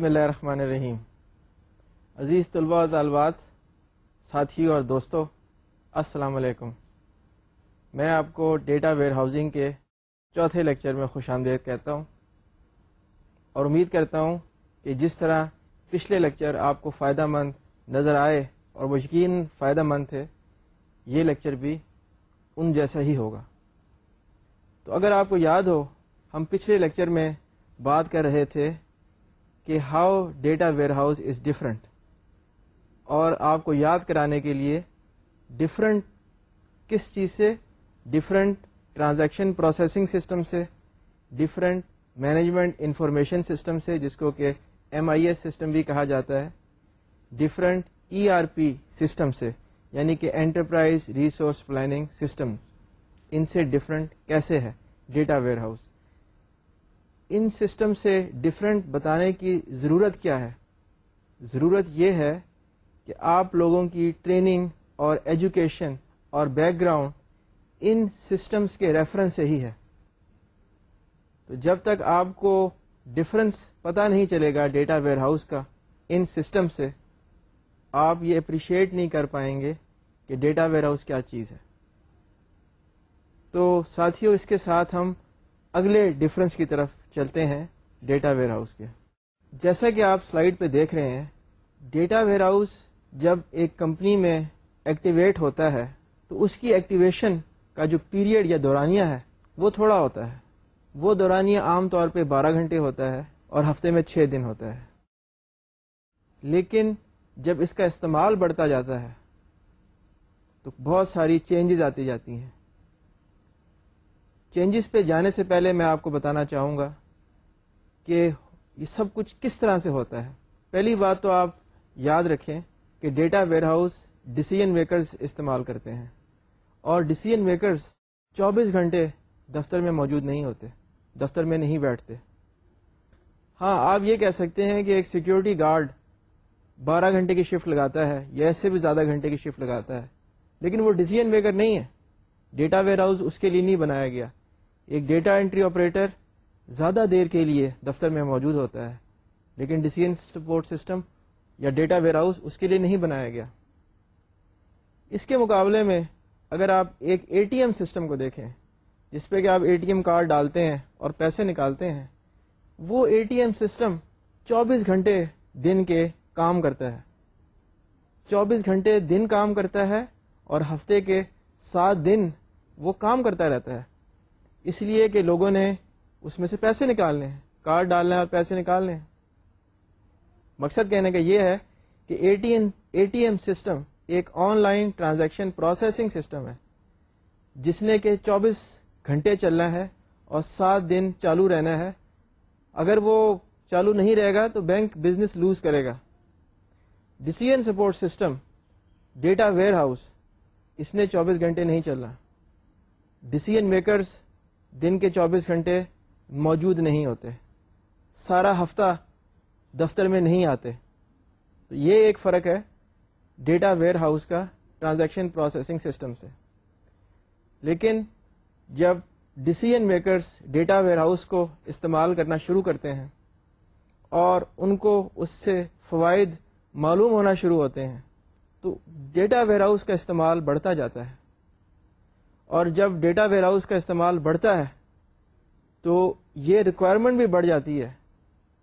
بسم اللہ الرحمن الرحیم۔ عزیز طلباء و طالبات، ساتھیوں اور دوستوں، السلام علیکم۔ میں آپ کو ڈیٹا ویئر ہاؤسنگ کے چوتھے لیکچر میں خوش آمدید کہتا ہوں اور امید کرتا ہوں کہ جس طرح پچھلے لیکچر آپ کو فائدہ مند نظر آئے اور وہ یقین فائدہ مند تھے، یہ لیکچر بھی ان جیسا ہی ہوگا۔ تو اگر آپ کو یاد ہو، ہم پچھلے لیکچر میں بات کر رہے تھے کہ how data warehouse is different اور آپ کو یاد کرانے کے لیے ڈفرنٹ کس چیز سے؟ ڈفرنٹ ٹرانزیکشن پروسیسنگ سسٹم سے ڈفرنٹ مینجمنٹ انفارمیشن سسٹم سے، جس کو کہ ایم آئی ایس سسٹم بھی کہا جاتا ہے۔ Different E R P system سے یعنی کہ انٹرپرائز ریسورس پلاننگ سسٹم ان سے ڈفرنٹ کیسے ہے؟ ڈیٹا ویئر ہاؤس ان سسٹم سے ڈفرینٹ بتانے کی ضرورت کیا ہے؟ ضرورت یہ ہے کہ آپ لوگوں کی ٹریننگ اور ایجوکیشن اور بیک گراؤنڈ ان سسٹمس کے ریفرنس سے ہی ہے۔ تو جب تک آپ کو ڈفرنس پتا نہیں چلے گا ڈیٹا ویئر ہاؤس کا ان سسٹم سے، آپ یہ اپریشیٹ نہیں کر پائیں گے کہ ڈیٹا ویئر ہاؤس کیا چیز ہے۔ تو ساتھیوں اس کے ساتھ ہم اگلے ڈفرنس کی طرف چلتے ہیں ڈیٹا ویئر ہاؤس کے۔ جیسا کہ آپ سلائڈ پہ دیکھ رہے ہیں، ڈیٹا ویئر ہاؤس جب ایک کمپنی میں ایکٹیویٹ ہوتا ہے، تو اس کی ایکٹیویشن کا جو پیریڈ یا دورانیہ ہے، وہ تھوڑا ہوتا ہے۔ وہ دورانیہ عام طور پہ بارہ گھنٹے ہوتا ہے اور ہفتے میں چھ دن ہوتا ہے۔ لیکن جب اس کا استعمال بڑھتا جاتا ہے، تو بہت ساری چینجز آتی جاتی ہیں۔ چینجز پہ جانے سے پہلے میں آپ کو بتانا چاہوں گا کہ یہ سب کچھ کس طرح سے ہوتا ہے؟ پہلی بات تو آپ یاد رکھیں کہ data warehouse decision makers استعمال کرتے ہیں اور ڈسیزن میکرز چوبیس گھنٹے دفتر میں موجود نہیں ہوتے، دفتر میں نہیں بیٹھتے۔ ہاں آپ یہ کہہ سکتے ہیں کہ ایک سیکیورٹی گارڈ بارہ گھنٹے کی شفٹ لگاتا ہے یا اس سے بھی زیادہ گھنٹے کی شفٹ لگاتا ہے، لیکن وہ ڈسیزن میکر نہیں ہے۔ ڈیٹا ویئر ہاؤس اس کے لیے نہیں بنایا گیا۔ ایک ڈیٹا انٹری آپریٹر زیادہ دیر کے لیے دفتر میں موجود ہوتا ہے، لیکن ڈیسیزن سپورٹ سسٹم یا ڈیٹا ویئر ہاؤس اس کے لیے نہیں بنایا گیا۔ اس کے مقابلے میں اگر آپ ایک اے ٹی ایم سسٹم کو دیکھیں، جس پہ کہ آپ اے ٹی ایم کارڈ ڈالتے ہیں اور پیسے نکالتے ہیں، وہ اے ٹی ایم سسٹم چوبیس گھنٹے دن کے کام کرتا ہے۔ چوبیس گھنٹے دن کام کرتا ہے اور ہفتے کے سات دن وہ کام کرتا رہتا ہے۔ اس لیے کہ لوگوں نے اس میں سے پیسے نکالنے ہیں۔ کارڈ ڈالنے اور پیسے نکالنے ہیں۔ مقصد کہنے کا یہ ہے کہ A T M A T M system ایک online transaction processing system ہے، جس نے کہ چوبیس گھنٹے چلنا ہے اور سات دن چالو رہنا ہے۔ اگر وہ چالو نہیں رہے گا تو بینک بزنس لوز کرے گا۔ Decision support system data warehouse اس نے چوبیس گھنٹے نہیں چلنا۔ ڈسیزن میکرز دن کے چوبیس گھنٹے موجود نہیں ہوتے۔ سارا ہفتہ دفتر میں نہیں آتے۔ تو یہ ایک فرق ہے ڈیٹا ویئر ہاؤس کا ٹرانزیکشن پروسیسنگ سسٹم سے۔ لیکن جب decision makers data warehouse کو استعمال کرنا شروع کرتے ہیں اور ان کو اس سے فوائد معلوم ہونا شروع ہوتے ہیں، تو ڈیٹا ویئر ہاؤس کا استعمال بڑھتا جاتا ہے۔ اور جب ڈیٹا ویئر ہاؤس کا استعمال بڑھتا ہے تو یہ ریکوائرمنٹ بھی بڑھ جاتی ہے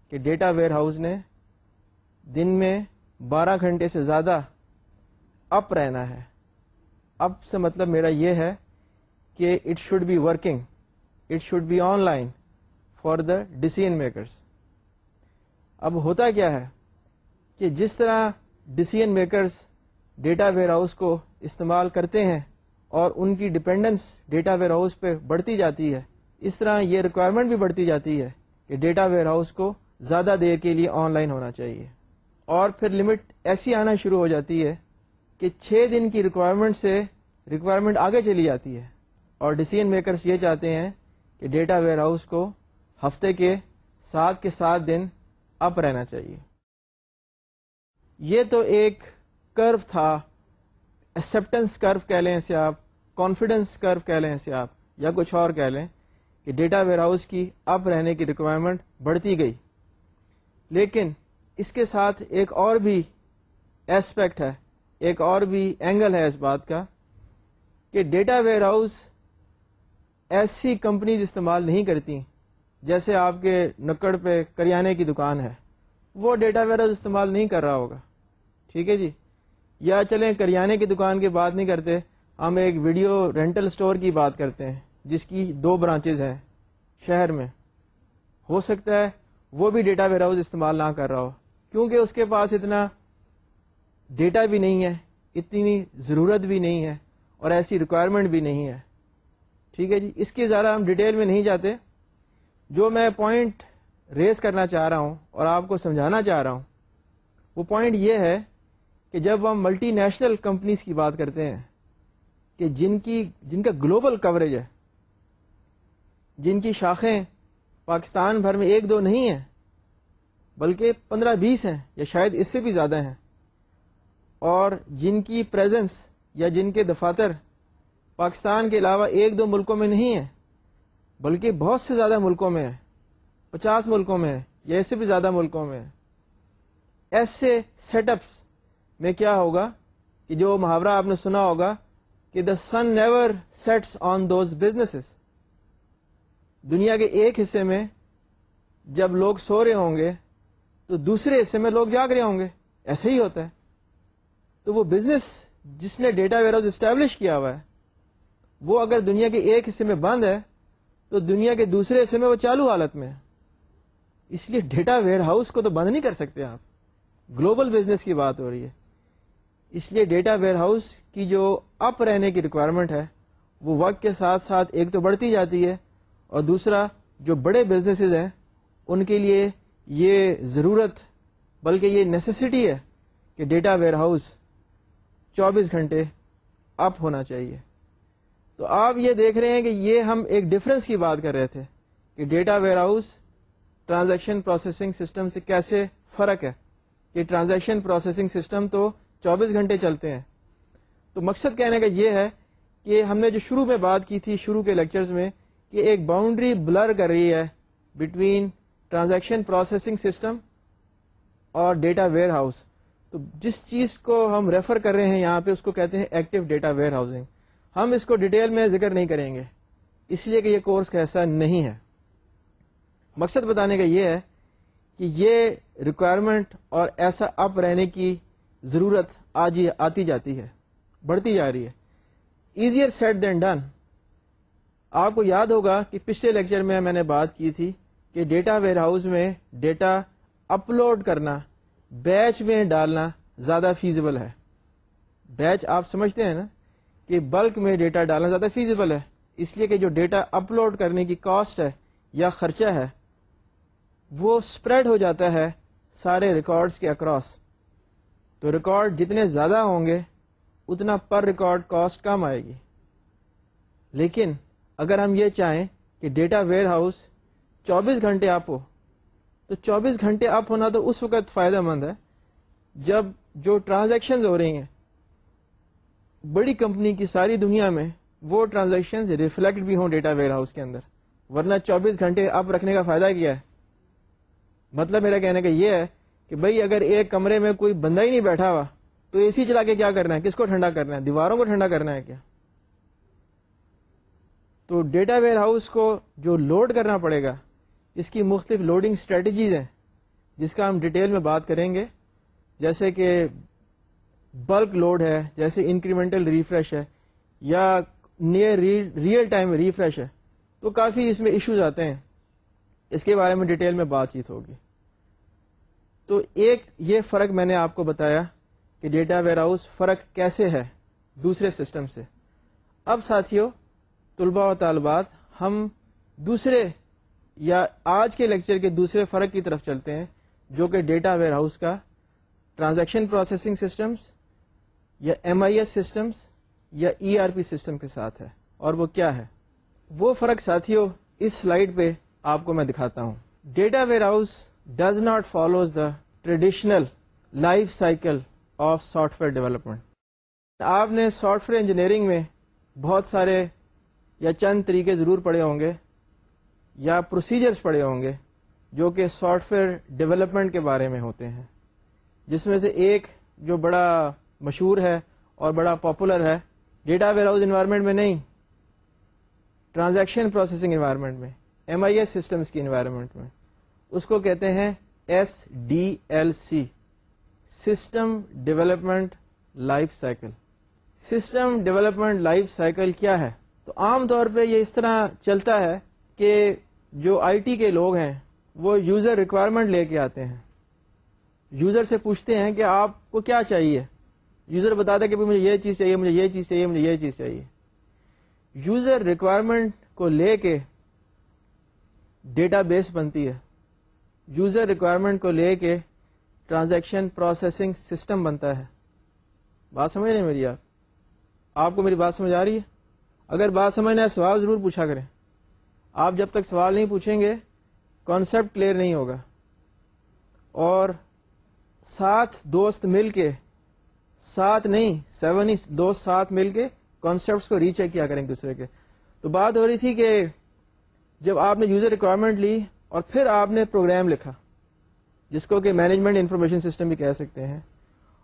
کہ ڈیٹا ویئر ہاؤس نے دن میں بارہ گھنٹے سے زیادہ اپ رہنا ہے۔ اپ سے مطلب میرا یہ ہے کہ it should be working it should be online for the decision makers اب ہوتا کیا ہے کہ جس طرح decision makers data warehouse کو استعمال کرتے ہیں اور ان کی ڈپینڈنس ڈیٹا ویئر ہاؤس پہ بڑھتی جاتی ہے اس طرح یہ ریکوائرمنٹ بھی بڑھتی جاتی ہے کہ ڈیٹا ویئر ہاؤس کو زیادہ دیر کے لیے آن لائن ہونا چاہیے۔ اور پھر لمٹ ایسی آنا شروع ہو جاتی ہے کہ چھ دن کی ریکوائرمنٹ سے ریکوائرمنٹ آگے چلی جاتی ہے۔ اور ڈسیزن میکرس یہ چاہتے ہیں کہ ڈیٹا ویئر ہاؤس کو ہفتے کے سات کے سات دن اپ رہنا چاہیے۔ یہ تو ایک کرو تھا۔ ایکسپٹینس کرو کہہ لیں اسے آپ کانفیڈینس کرو کہہ لیں اسے آپ، یا کچھ اور کہہ لیں۔ کہ ڈیٹا ویئر ہاؤس کی اب رہنے کی ریکوائرمنٹ بڑھتی گئی۔ لیکن اس کے ساتھ ایک اور بھی ایسپیکٹ ہے، ایک اور بھی اینگل ہے اس بات کا کہ ڈیٹا ویئر ہاؤس ایسی کمپنیز استعمال نہیں کرتی، جیسے آپ کے نکڑ پہ کریانے کی دکان ہے۔ وہ ڈیٹا ویئر ہاؤس استعمال نہیں کر رہا ہوگا۔ ٹھیک ہے جی؟ یا چلیں کریانے کی دکان کی بات نہیں کرتے، ہم ایک ویڈیو رینٹل اسٹور کی بات کرتے ہیں۔ جس کی دو برانچز ہیں، شہر میں۔ ہو سکتا ہے وہ بھی ڈیٹا ویئر ہاؤس استعمال نہ کر رہا ہو، کیونکہ اس کے پاس اتنا ڈیٹا بھی نہیں ہے، اتنی ضرورت بھی نہیں ہے اور ایسی ریکوائرمنٹ بھی نہیں ہے۔ ٹھیک ہے جی اس کی زیادہ ہم ڈیٹیل میں نہیں جاتے۔ جو میں پوائنٹ ریز کرنا چاہ رہا ہوں اور آپ کو سمجھانا چاہ رہا ہوں، وہ پوائنٹ یہ ہے کہ جب ہم ملٹی نیشنل کمپنیز کی بات کرتے ہیں کہ جن کی، جن کا گلوبل کوریج ہے جن کی شاخیں پاکستان بھر میں ایک دو نہیں ہیں، بلکہ پندرہ بیس ہیں یا شاید اس سے بھی زیادہ ہیں۔ اور جن کی پریزنس یا جن کے دفاتر پاکستان کے علاوہ ایک دو ملکوں میں نہیں ہیں، بلکہ بہت سے زیادہ ملکوں میں ہے پچاس ملکوں میں یا اس سے بھی زیادہ ملکوں میں ایسے سیٹ اپس میں کیا ہوگا کہ جو محاورہ آپ نے سنا ہوگا کہ the sun never sets on those business دنیا کے ایک حصے میں جب لوگ سو رہے ہوں گے، تو دوسرے حصے میں لوگ جاگ رہے ہوں گے۔ ایسے ہی ہوتا ہے۔ تو وہ بزنس جس نے ڈیٹا ویئر ہاؤس اسٹیبلش کیا ہوا ہے، وہ اگر دنیا کے ایک حصے میں بند ہے، تو دنیا کے دوسرے حصے میں وہ چالو حالت میں ہے۔ اس لیے ڈیٹا ویئر ہاؤس کو تو بند نہیں کر سکتے آپ۔ گلوبل بزنس کی بات ہو رہی ہے۔ اس لیے ڈیٹا ویئر ہاؤس کی جو اپ رہنے کی ریکوائرمنٹ ہے، وہ وقت کے ساتھ ساتھ ایک تو بڑھتی جاتی ہے اور دوسرا، جو بڑے بزنسز ہیں، ان کے لیے یہ ضرورت، بلکہ یہ نیسیسٹی ہے کہ ڈیٹا ویئر ہاؤس چوبیس گھنٹے اپ ہونا چاہیے۔ تو آپ یہ دیکھ رہے ہیں کہ یہ ہم ایک ڈفرینس کی بات کر رہے تھے کہ data warehouse transaction processing system سے کیسے فرق ہے۔ کہ ٹرانزیکشن پروسیسنگ سسٹم تو چوبیس گھنٹے چلتے ہیں۔ تو مقصد کہنے کا یہ ہے کہ ہم نے جو شروع میں بات کی تھی، شروع کے لیکچرز میں کہ ایک باؤنڈری بلر کر رہی ہے بٹوین ٹرانزیکشن پروسیسنگ سسٹم اور ڈیٹا ویئر ہاؤس تو جس چیز کو ہم ریفر کر رہے ہیں یہاں پہ اس کو کہتے ہیں ایکٹیو ڈیٹا ویئر ہاؤسنگ ہم اس کو ڈیٹیل میں ذکر نہیں کریں گے، اس لیے کہ یہ کورس کا ایسا نہیں ہے۔ مقصد بتانے کا یہ ہے کہ یہ ریکوائرمنٹ اور ایسا اپ رہنے کی ضرورت آج ہی آتی جاتی ہے، بڑھتی جا رہی ہے۔ ایزیئر سیٹ دین ڈن آپ کو یاد ہوگا کہ پچھلے لیکچر میں میں نے بات کی تھی کہ ڈیٹا ویئر ہاؤس میں ڈیٹا اپلوڈ کرنا، بیچ میں ڈالنا زیادہ فیزیبل ہے۔ بیچ آپ سمجھتے ہیں نا کہ بلک میں ڈیٹا ڈالنا زیادہ فیزیبل ہے۔ اس لیے کہ جو ڈیٹا اپلوڈ کرنے کی کاسٹ ہے یا خرچہ ہے، وہ اسپریڈ ہو جاتا ہے سارے ریکارڈس کے اکراس تو ریکارڈ جتنے زیادہ ہوں گے، اتنا پر ریکارڈ کاسٹ کم آئے گی۔ لیکن اگر ہم یہ چاہیں کہ ڈیٹا ویئر ہاؤس چوبیس گھنٹے اپ ہو، تو چوبیس گھنٹے اپ ہونا تو اس وقت فائدہ مند ہے جب جو ٹرانزیکشن ہو رہی ہیں، بڑی کمپنی کی ساری دنیا میں وہ ٹرانزیکشن ریفلیکٹ بھی ہوں ڈیٹا ویئر ہاؤس کے اندر، ورنہ چوبیس گھنٹے اپ رکھنے کا فائدہ کیا ہے؟ مطلب میرا کہنے کا یہ ہے کہ بھائی اگر ایک کمرے میں کوئی بندہ ہی نہیں بیٹھا ہوا، تو اے سی چلا کے کیا کرنا ہے؟ کس کو ٹھنڈا کرنا ہے؟ دیواروں کو ٹھنڈا کرنا ہے کیا؟ تو ڈیٹا ویئر ہاؤس کو جو لوڈ کرنا پڑے گا، اس کی مختلف لوڈنگ اسٹریٹجیز ہیں، جس کا ہم ڈیٹیل میں بات کریں گے۔ جیسے کہ بلک لوڈ ہے، جیسے انکریمنٹل ریفریش ہے، یا نیئر ریئل ٹائم ریفریش ہے۔ تو کافی اس میں ایشوز آتے ہیں۔ اس کے بارے میں ڈیٹیل میں بات چیت ہوگی۔ تو ایک یہ فرق میں نے آپ کو بتایا کہ ڈیٹا ویئر ہاؤس فرق کیسے ہے دوسرے سسٹم سے۔ اب ساتھیوں طلباء و طالبات، ہم دوسرے یا آج کے لیکچر کے دوسرے فرق کی طرف چلتے ہیں، جو کہ ڈیٹا ویئر ہاؤس کا، ٹرانزیکشن پروسیسنگ سسٹمز یا ایم آئی ایس سسٹمس یا ای آر پی سسٹم کے ساتھ ہے۔ اور وہ کیا ہے؟ وہ فرق ساتھیوں اس سلائڈ پہ آپ کو میں دکھاتا ہوں۔ Data warehouse does not follows the traditional life cycle of software development آپ نے سافٹ ویئر انجینئرنگ میں بہت سارے یا چند طریقے ضرور پڑے ہوں گے، یا پروسیجرس پڑے ہوں گے، جو کہ سافٹ ویئر ڈیولپمنٹ کے بارے میں ہوتے ہیں۔ جس میں سے ایک جو بڑا مشہور ہے اور بڑا پاپولر ہے ڈیٹا ویئر ہاؤس انوائرمنٹ میں نہیں ٹرانزیکشن پروسیسنگ انوائرمنٹ میں ایم آئی ایس سسٹمس کی انوائرمنٹ میں۔ اس کو کہتے ہیں S D L C system development life cycle system development life cycle کیا ہے؟ تو عام طور پہ یہ اس طرح چلتا ہے کہ جو آئی ٹی کے لوگ ہیں، وہ یوزر ریکوائرمنٹ لے کے آتے ہیں۔ یوزر سے پوچھتے ہیں کہ آپ کو کیا چاہیے؟ یوزر بتا دے کہ مجھے یہ چیز چاہیے، مجھے یہ چیز چاہیے، مجھے یہ چیز چاہیے۔ یوزر ریکوائرمنٹ کو لے کے ڈیٹا بیس بنتی ہے۔ یوزر ریکوائرمنٹ کو لے کے ٹرانزیکشن پروسیسنگ سسٹم بنتا ہے۔ بات سمجھ رہے میری آپ؟ آپ کو میری بات سمجھ آ رہی ہے؟ اگر بات سمجھنا ہے سوال ضرور پوچھا کریں۔ آپ جب تک سوال نہیں پوچھیں گے کانسیپٹ کلیئر نہیں ہوگا۔ اور ساتھ دوست مل کے، ساتھ نہیں سیون ہی دوست ساتھ مل کے کانسیپٹس کو ری چیک کیا کریں دوسرے کے۔ تو بات ہو رہی تھی کہ جب آپ نے یوزر ریکوائرمنٹ لی اور پھر آپ نے پروگرام لکھا، جس کو کہ مینجمنٹ انفارمیشن سسٹم بھی کہہ سکتے ہیں۔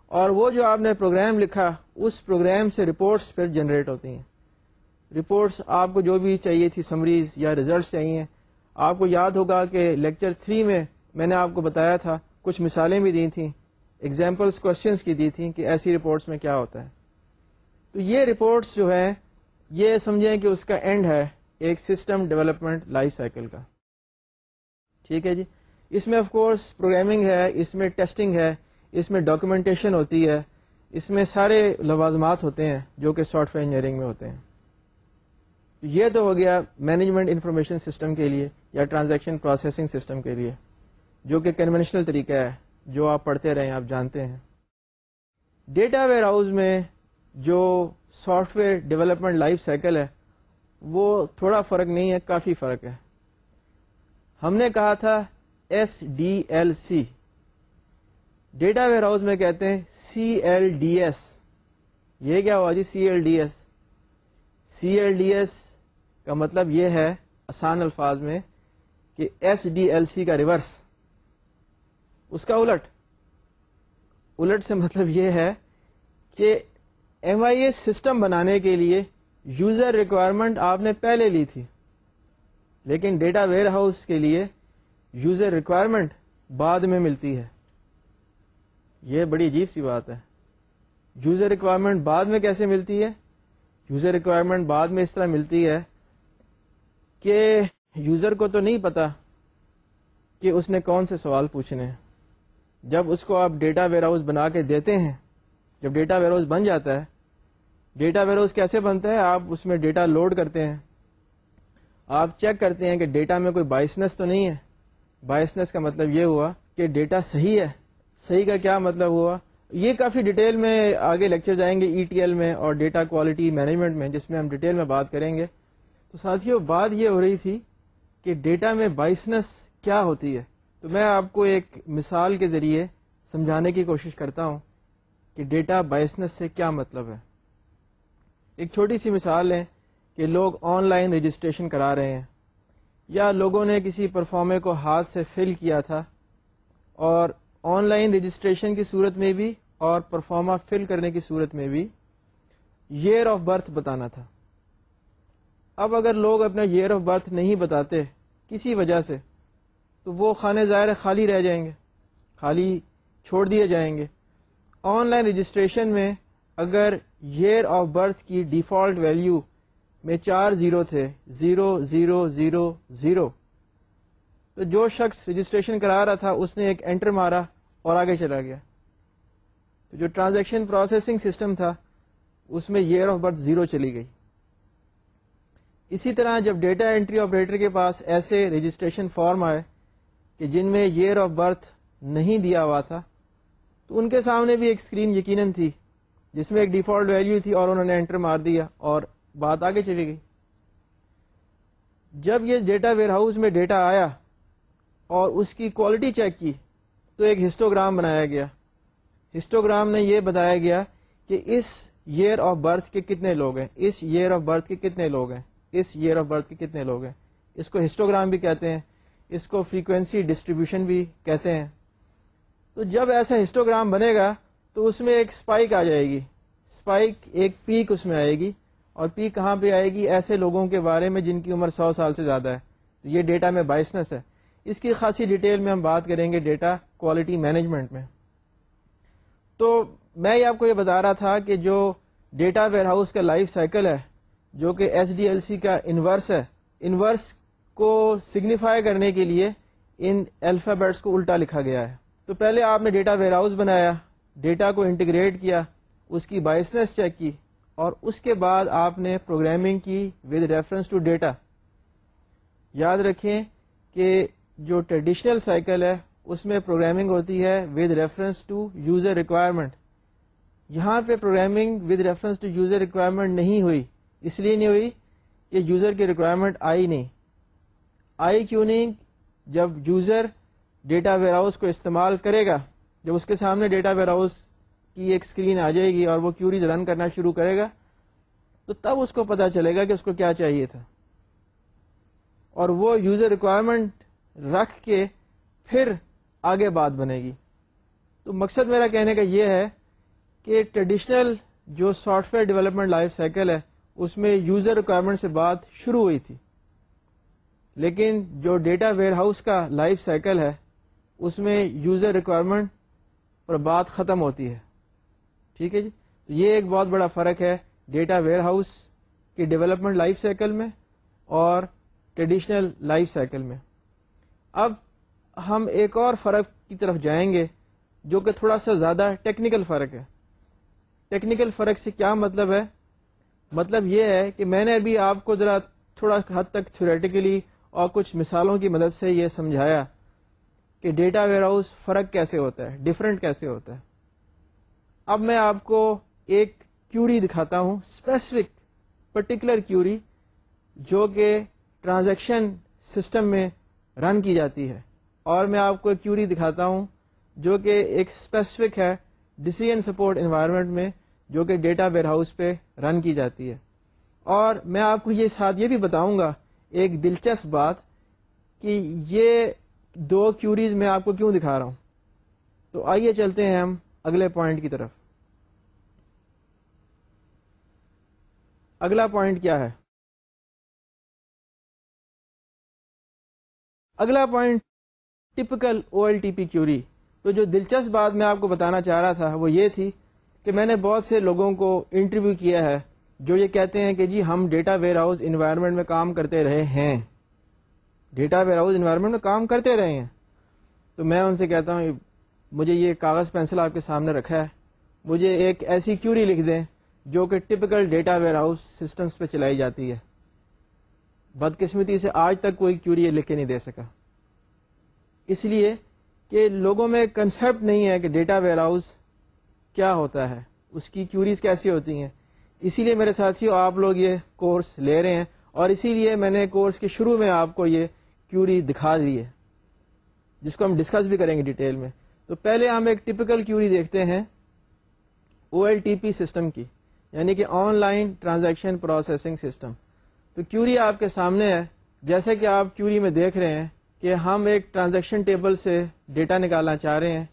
اور وہ جو آپ نے پروگرام لکھا، اس پروگرام سے رپورٹس پھر جنریٹ ہوتی ہیں۔ رپورٹس آپ کو جو بھی چاہیے تھی سمریز یا ریزلٹس چاہیے، آپ کو یاد ہوگا کہ لیکچر تھری میں میں نے آپ کو بتایا تھا، کچھ مثالیں بھی دی تھیں ایگزامپلس کوشچنس کی دی تھیں کہ ایسی رپورٹس میں کیا ہوتا ہے۔ تو یہ رپورٹس جو ہے یہ سمجھیں کہ اس کا اینڈ ہے ایک سسٹم ڈیولپمنٹ لائف سائیکل کا۔ ٹھیک ہے جی؟ اس میں آف کورس پروگرامنگ ہے، اس میں ٹیسٹنگ ہے، اس میں ڈاکومنٹیشن ہوتی ہے، اس میں سارے لوازمات ہوتے ہیں جو کہ سافٹ ویئر انجینئرنگ میں ہوتے ہیں۔ یہ تو ہو گیا مینجمنٹ انفارمیشن سسٹم کے لیے یا ٹرانزیکشن پروسیسنگ سسٹم کے لیے، جو کہ کنونشنل طریقہ ہے، جو آپ پڑھتے رہیں، آپ جانتے ہیں۔ ڈیٹا ویئر ہاؤس میں جو software development life cycle ہے، وہ تھوڑا فرق نہیں ہے، کافی فرق ہے۔ ہم نے کہا تھا S D L C data warehouse میں کہتے ہیں سی ایل ڈی ایس یہ کیا ہوا جی؟ C L D S C L D S کا مطلب یہ ہے آسان الفاظ میں کہ ایس ڈی ایل سی کا ریورس اس کا الٹ. الٹ سے مطلب یہ ہے کہ ایم آئی ایس سسٹم بنانے کے لیے یوزر ریکوائرمنٹ آپ نے پہلے لی تھی. لیکن ڈیٹا ویئر ہاؤس کے لیے یوزر ریکوائرمنٹ بعد میں ملتی ہے. یہ بڑی عجیب سی بات ہے. یوزر ریکوائرمنٹ بعد میں کیسے ملتی ہے؟ یوزر ریکوائرمنٹ بعد میں اس طرح ملتی ہے کہ یوزر کو تو نہیں پتا کہ اس نے کون سے سوال پوچھنے ہیں۔ جب اس کو آپ ڈیٹا ویئر ہاؤس بنا کے دیتے ہیں، جب ڈیٹا ویئر ہاؤس بن جاتا ہے، ڈیٹا ویئر ہاؤس کیسے بنتا ہے؟ آپ اس میں ڈیٹا لوڈ کرتے ہیں۔ آپ چیک کرتے ہیں کہ ڈیٹا میں کوئی بائسنس تو نہیں ہے۔ بائسنس کا مطلب یہ ہوا کہ ڈیٹا صحیح ہے۔ صحیح کا کیا مطلب ہوا؟ یہ کافی ڈیٹیل میں آگے لیکچر جائیں گے ای ٹی ایل میں اور ڈیٹا کوالٹی مینجمنٹ میں، جس میں ہم ڈیٹیل میں بات کریں گے۔ تو ساتھیوں بات یہ ہو رہی تھی کہ ڈیٹا میں بائسنس کیا ہوتی ہے۔ تو میں آپ کو ایک مثال کے ذریعے سمجھانے کی کوشش کرتا ہوں کہ ڈیٹا بائسنس سے کیا مطلب ہے۔ ایک چھوٹی سی مثال ہے کہ لوگ آن لائن رجسٹریشن کرا رہے ہیں، یا لوگوں نے کسی پرفارمے کو ہاتھ سے فل کیا تھا اور آن لائن رجسٹریشن کی صورت میں بھی اور پرفارما فل کرنے کی صورت میں بھی ایئر آف برتھ بتانا تھا۔ اب اگر لوگ اپنا ایئر آف برتھ نہیں بتاتے کسی وجہ سے، تو وہ خانے ظاہر خالی رہ جائیں گے، خالی چھوڑ دیے جائیں گے۔ آن لائن رجسٹریشن میں اگر ایئر آف برتھ کی ڈیفالٹ ویلیو میں چار زیرو تھے، زیرو زیرو زیرو زیرو، تو جو شخص رجسٹریشن کرا رہا تھا، اس نے ایک انٹر مارا اور آگے چلا گیا۔ تو جو ٹرانزیکشن پروسیسنگ سسٹم تھا، اس میں ایئر آف برتھ زیرو چلی گئی۔ اسی طرح جب ڈیٹا انٹری آپریٹر کے پاس ایسے رجسٹریشن فارم آئے کہ جن میں ایئر آف برتھ نہیں دیا ہوا تھا، تو ان کے سامنے بھی ایک اسکرین یقیناً تھی، جس میں ایک ڈیفالٹ ویلیو تھی اور انہوں نے انٹر مار دیا اور بات آگے چلی گئی۔ جب یہ ڈیٹا ویئر ہاؤس میں ڈیٹا آیا اور اس کی کوالٹی چیک کی، تو ایک ہسٹوگرام بنایا گیا۔ ہسٹوگرام میں یہ بتایا گیا کہ اس ایئر آف برتھ کے کتنے لوگ ہیں، اس ایئر آف برتھ کے کتنے لوگ ہیں۔ اس ایئر آف برتھ کے کتنے لوگ ہیں؟ اس کو ہسٹوگرام بھی کہتے ہیں، اس کو فریکوینسی ڈسٹریبیوشن بھی کہتے ہیں۔ تو جب ایسا ہسٹوگرام بنے گا، تو اس میں ایک اسپائک آ جائے گی۔ اسپائک ایک پیک اس میں آئے گی۔ اور پیک کہاں پہ آئے گی؟ ایسے لوگوں کے بارے میں جن کی عمر سو سال سے زیادہ ہے۔ تو یہ ڈیٹا میں بائسنس ہے۔ اس کی خاصی ڈیٹیل میں ہم بات کریں گے ڈیٹا کوالٹی مینجمنٹ میں۔ تو میں یہ آپ کو یہ بتا رہا تھا کہ جو ڈیٹا ویئر ہاؤس کا لائف سائیکل ہے جو کہ ایس ڈی ایل سی کا انورس ہے. انورس کو سگنیفائی کرنے کے لیے ان الفابیٹس کو الٹا لکھا گیا ہے. تو پہلے آپ نے ڈیٹا ویئر ہاؤس بنایا ڈیٹا کو انٹیگریٹ کیا، اس کی بائسنس چیک کی اور اس کے بعد آپ نے پروگرامنگ کی ود ریفرنس ٹو ڈیٹا یاد رکھیں کہ جو ٹریڈیشنل سائیکل ہے، اس میں پروگرامنگ ہوتی ہے with reference to user requirement یہاں پہ programming with reference to user requirement نہیں ہوئی. اس لیے نہیں ہوئی کہ یوزر کی ریکوائرمنٹ آئی نہیں۔ آئی کیوں نہیں؟ جب یوزر ڈیٹا ویئر ہاؤس کو استعمال کرے گا، جب اس کے سامنے ڈیٹا ویئر ہاؤس کی ایک اسکرین آ جائے گی اور وہ کیوریز رن کرنا شروع کرے گا، تو تب اس کو پتا چلے گا کہ اس کو کیا چاہیے تھا۔ اور وہ یوزر ریکوائرمنٹ رکھ کے پھر آگے بات بنے گی۔ تو مقصد میرا کہنے کا یہ ہے کہ ٹریڈیشنل جو software development life cycle ہے اس میں یوزر ریکوائرمنٹ سے بات شروع ہوئی تھی۔ لیکن جو ڈیٹا ویئر ہاؤس کا لائف سائیکل ہے، اس میں یوزر ریکوائرمنٹ پر بات ختم ہوتی ہے۔ ٹھیک ہے جی؟ تو یہ ایک بہت بڑا فرق ہے ڈیٹا ویئر ہاؤس کی ڈیولپمنٹ لائف سائیکل میں اور ٹریڈیشنل لائف سائیکل میں۔ اب ہم ایک اور فرق کی طرف جائیں گے جو کہ تھوڑا سا زیادہ ٹیکنیکل فرق ہے۔ ٹیکنیکل فرق سے کیا مطلب ہے؟ مطلب یہ ہے کہ میں نے ابھی آپ کو ذرا تھوڑا حد تک تھوریٹیکلی اور کچھ مثالوں کی مدد سے یہ سمجھایا کہ ڈیٹا ویئر ہاؤس فرق کیسے ہوتا ہے ڈفرینٹ کیسے ہوتا ہے۔ اب میں آپ کو ایک کیوری دکھاتا ہوں اسپیسیفک پرٹیکولر کیوری جو کہ ٹرانزیکشن سسٹم میں رن کی جاتی ہے۔ اور میں آپ کو ایک کیوری دکھاتا ہوں جو کہ ایک اسپیسیفک ہے ڈسیزن سپورٹ انوائرمنٹ میں، جو کہ ڈیٹا ویئر ہاؤس پہ رن کی جاتی ہے۔ اور میں آپ کو یہ ساتھ یہ بھی بتاؤں گا، ایک دلچسپ بات کہ یہ دو کیوریز میں آپ کو کیوں دکھا رہا ہوں۔ تو آئیے چلتے ہیں ہم اگلے پوائنٹ کی طرف۔ اگلا پوائنٹ کیا ہے؟ اگلا point typical O L T P query. تو جو دلچسپ بات میں آپ کو بتانا چاہ رہا تھا وہ یہ تھی کہ میں نے بہت سے لوگوں کو انٹرویو کیا ہے، جو یہ کہتے ہیں کہ جی ہم ڈیٹا ویئر ہاؤس انوائرمنٹ میں کام کرتے رہے ہیں۔ ڈیٹا ویئر ہاؤس انوائرمنٹ میں کام کرتے رہے ہیں۔ تو میں ان سے کہتا ہوں مجھے یہ کاغذ پینسل آپ کے سامنے رکھا ہے۔ مجھے ایک ایسی کیوری لکھ دیں جو کہ typical data warehouse systems پہ چلائی جاتی ہے۔ بدقسمتی سے آج تک کوئی کیوری لکھ کے نہیں دے سکا۔ اس لیے کہ لوگوں میں کنسپٹ نہیں ہے کہ ڈیٹا ویئر ہاؤس کیا ہوتا ہے؟ اس کی کیوریز کیسی ہوتی ہیں؟ اسی لیے میرے ساتھیوں آپ لوگ یہ کورس لے رہے ہیں اور اسی لیے میں نے کورس کے شروع میں آپ کو یہ کیوری دکھا دی ہے، جس کو ہم ڈسکس بھی کریں گے ڈیٹیل میں۔ تو پہلے ہم ایک ٹپکل کیوری دیکھتے ہیں O L T P system کی یعنی کہ online transaction processing system تو کیوری آپ کے سامنے ہے، جیسے کہ آپ کیوری میں دیکھ رہے ہیں کہ ہم ایک ٹرانزیکشن ٹیبل سے ڈیٹا نکالنا چاہ رہے ہیں۔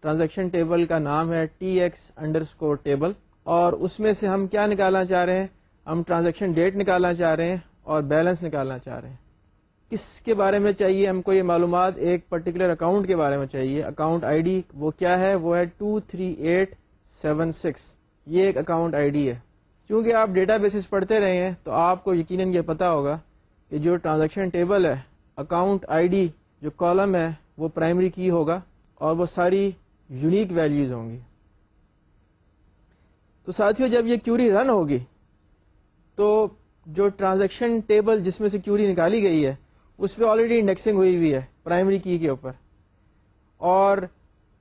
ٹرانزیکشن ٹیبل کا نام ہے T X underscore table اور اس میں سے ہم کیا نکالنا چاہ رہے ہیں؟ ہم ٹرانزیکشن ڈیٹ نکالنا چاہ رہے ہیں اور بیلنس نکالنا چاہ رہے ہیں۔ کس کے بارے میں چاہیے؟ ہم کو یہ معلومات ایک پرٹیکولر اکاؤنٹ کے بارے میں چاہیے۔ اکاؤنٹ آئی ڈی وہ کیا ہے؟ وہ ہے two three eight seven six یہ ایک اکاؤنٹ آئی ڈی ہے۔ کیونکہ آپ ڈیٹا بیسز پڑھتے رہے ہیں تو آپ کو یقیناً یہ پتا ہوگا کہ جو ٹرانزیکشن ٹیبل ہے اکاؤنٹ آئی ڈی جو کالم ہے، وہ پرائمری کی ہوگا اور وہ ساری یونیک ویلیوز ہوں گی۔ تو ساتھیوں جب یہ کیوری رن ہوگی، تو جو ٹرانزیکشن ٹیبل جس میں سے کیوری نکالی گئی ہے، اس پہ آلریڈی انڈیکسنگ ہوئی ہوئی ہے پرائمری کی کے اوپر۔ اور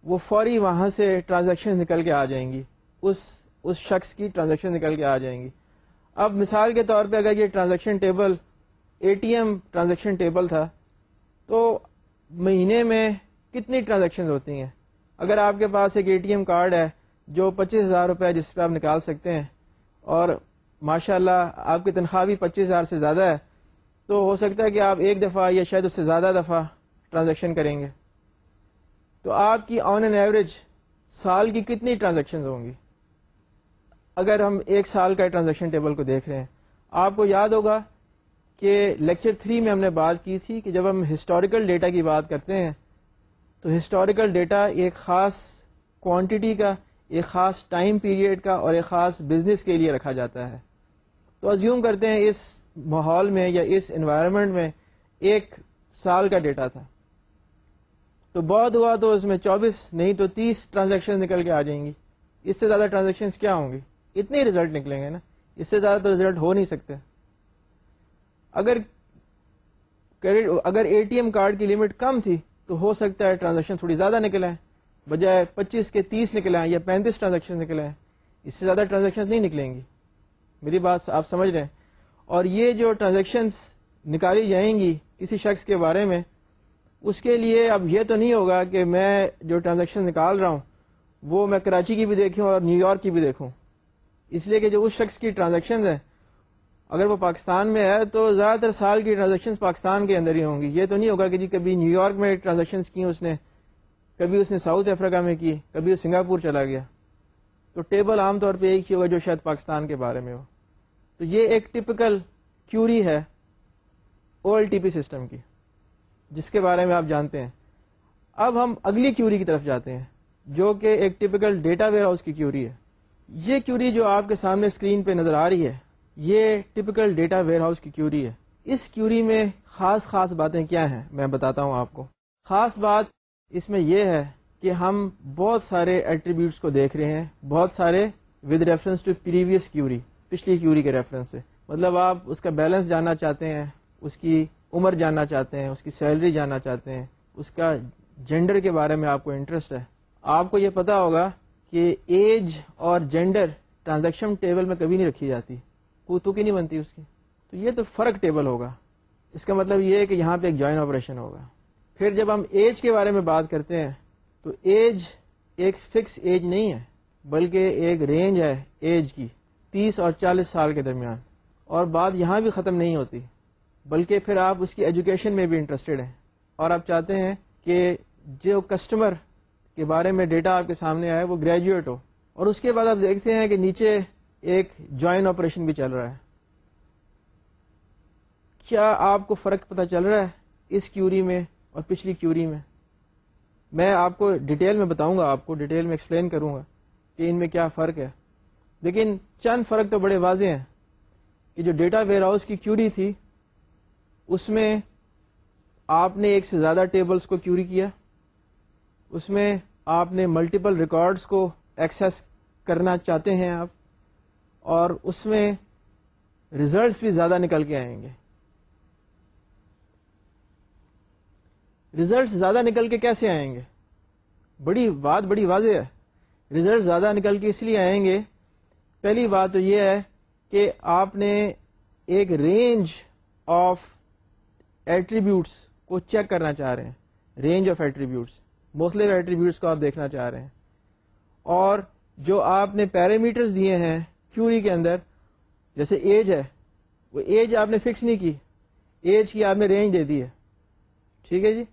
وہ فوری وہاں سے ٹرانزیکشن نکل کے آ جائیں گی۔ اس اس شخص کی ٹرانزیکشن نکل کے آ جائیں گی۔ اب مثال کے طور پہ اگر یہ transaction table A T M transaction table تھا، تو مہینے میں کتنی ٹرانزیکشن ہوتی ہیں؟ اگر آپ کے پاس ایک اے ٹی ایم کارڈ ہے جو پچیس ہزار روپے جس پہ آپ نکال سکتے ہیں اور ماشاء اللہ آپ کی تنخواہ بھی پچیس ہزار سے زیادہ ہے، تو ہو سکتا ہے کہ آپ ایک دفعہ یا شاید اس سے زیادہ دفعہ ٹرانزیکشن کریں گے۔ تو آپ کی آن این ایوریج سال کی کتنی ٹرانزیکشن ہوں گی؟ اگر ہم ایک سال کا ٹرانزیکشن ٹیبل کو دیکھ رہے ہیں، آپ کو یاد ہوگا کہ لیکچر تھری میں ہم نے بات کی تھی کہ جب ہم ہسٹوریکل ڈیٹا کی بات کرتے ہیں تو ہسٹوریکل ڈیٹا ایک خاص کوانٹٹی کا، ایک خاص ٹائم پیریڈ کا اور ایک خاص بزنس کے لیے رکھا جاتا ہے۔ تو ازیوم کرتے ہیں اس ماحول میں یا اس انوائرمنٹ میں ایک سال کا ڈیٹا تھا۔ تو بہت ہوا تو اس میں چوبیس، نہیں تو تیس ٹرانزیکشن نکل کے آ جائیں گی۔ اس سے زیادہ ٹرانزیکشن کیا ہوں گی اتنے ریزلٹ نکلیں گے نا۔ اس سے زیادہ تو ریزلٹ ہو نہیں سکتے۔ اگر اگر اے ٹی ایم کارڈ کی لمٹ کم تھی تو ہو سکتا ہے ٹرانزیکشن تھوڑی زیادہ نکلے بجائے پچیس کے تیس نکلے ہیں یا پینتیس ٹرانزیکشن نکلے ہیں، اس سے زیادہ ٹرانزیکشن نہیں نکلیں گی۔ میری بات آپ سمجھ رہے ہیں۔ اور یہ جو ٹرانزیکشن نکالی جائیں گی کسی شخص کے بارے میں، اس کے لیے اب یہ تو نہیں ہوگا کہ میں جو ٹرانزیکشن نکال رہا ہوں، وہ میں کراچی کی بھی دیکھوں اور نیو یارک کی بھی دیکھوں۔ اس لیے کہ جو اس شخص کی ٹرانزیکشن ہے اگر وہ پاکستان میں ہے تو زیادہ تر سال کی ٹرانزیکشن پاکستان کے اندر ہی ہوں گی۔ یہ تو نہیں ہوگا کہ جی کبھی نیو یارک میں ٹرانزیکشن کی اس نے، کبھی اس نے ساؤتھ افریقہ میں کی، کبھی وہ سنگاپور چلا گیا۔ تو ٹیبل عام طور پہ ایک ہی ہوگا جو شاید پاکستان کے بارے میں ہو۔ تو یہ ایک ٹپکل کیوری ہے O L T P system کی، جس کے بارے میں آپ جانتے ہیں۔ اب ہم اگلی کیوری کی طرف جاتے ہیں، جو کہ ایک ٹپکل ڈیٹا ویئر ہاؤس کی کیوری ہے۔ یہ کیوری جو آپ کے سامنے اسکرین پہ نظر آ رہی ہے یہ ٹپکل ڈیٹا ویئر ہاؤس کی کیوری ہے۔ اس کیوری میں خاص خاص باتیں کیا ہیں؟ میں بتاتا ہوں آپ کو۔ خاص بات اس میں یہ ہے کہ ہم بہت سارے ایٹریبیوٹس کو دیکھ رہے ہیں، بہت سارے with reference to previous query پچھلی کیوری کے ریفرنس سے۔ مطلب آپ اس کا بیلنس جاننا چاہتے ہیں، اس کی عمر جاننا چاہتے ہیں، اس کی سیلری جاننا چاہتے ہیں، اس کا جینڈر کے بارے میں آپ کو انٹرسٹ ہے۔ آپ کو یہ پتا ہوگا کہ ایج اور جینڈر ٹرانزیکشن ٹیبل میں کبھی نہیں رکھی جاتی۔ کوئی کی نہیں بنتی اس کی۔ تو یہ تو فرق ٹیبل ہوگا۔ اس کا مطلب یہ ہے کہ یہاں پہ ایک جوائن آپریشن ہوگا۔ پھر جب ہم ایج کے بارے میں بات کرتے ہیں، تو ایج ایک فکس ایج نہیں ہے، بلکہ ایک رینج ہے ایج کی، تیس اور چالیس سال کے درمیان۔ اور بات یہاں بھی ختم نہیں ہوتی، بلکہ پھر آپ اس کی ایجوکیشن میں بھی انٹرسٹیڈ ہیں۔ اور آپ چاہتے ہیں کہ جو کسٹمر کے بارے میں ڈیٹا آپ کے سامنے آئے، وہ گریجویٹ ہو۔ اور اس کے بعد آپ دیکھتے ہیں کہ نیچے ایک جوائن آپریشن بھی چل رہا ہے۔ کیا آپ کو فرق پتا چل رہا ہے اس کیوری میں اور پچھلی کیوری میں؟ میں آپ کو ڈیٹیل میں بتاؤں گا، آپ کو ڈیٹیل میں ایکسپلین کروں گا کہ ان میں کیا فرق ہے۔ لیکن چند فرق تو بڑے واضح ہیں کہ جو ڈیٹا ویئر ہاؤس کی کیوری تھی، اس میں آپ نے ایک سے زیادہ ٹیبلز کو کیوری کیا۔ اس میں آپ نے ملٹیپل ریکارڈز کو ایکسیس کرنا چاہتے ہیں آپ۔ اور اس میں ریزلٹس بھی زیادہ نکل کے آئیں گے۔ ریزلٹس زیادہ نکل کے کیسے آئیں گے؟ بڑی بات بڑی واضح ہے۔ ریزلٹ زیادہ نکل کے اس لیے آئیں گے۔ پہلی بات تو یہ ہے کہ آپ نے ایک رینج آف ایٹریبیوٹس کو چیک کرنا چاہ رہے ہیں۔ رینج آف ایٹریبیوٹس مختلف ایٹریبیوٹس کو آپ دیکھنا چاہ رہے ہیں۔ اور جو آپ نے پیرامیٹرز دیے ہیں کیوری کے اندر جیسے ایج ہے، وہ ایج آپ نے فکس نہیں کی۔ ایج کی آپ نے رینج دے دی ہے۔ ٹھیک ہے جی؟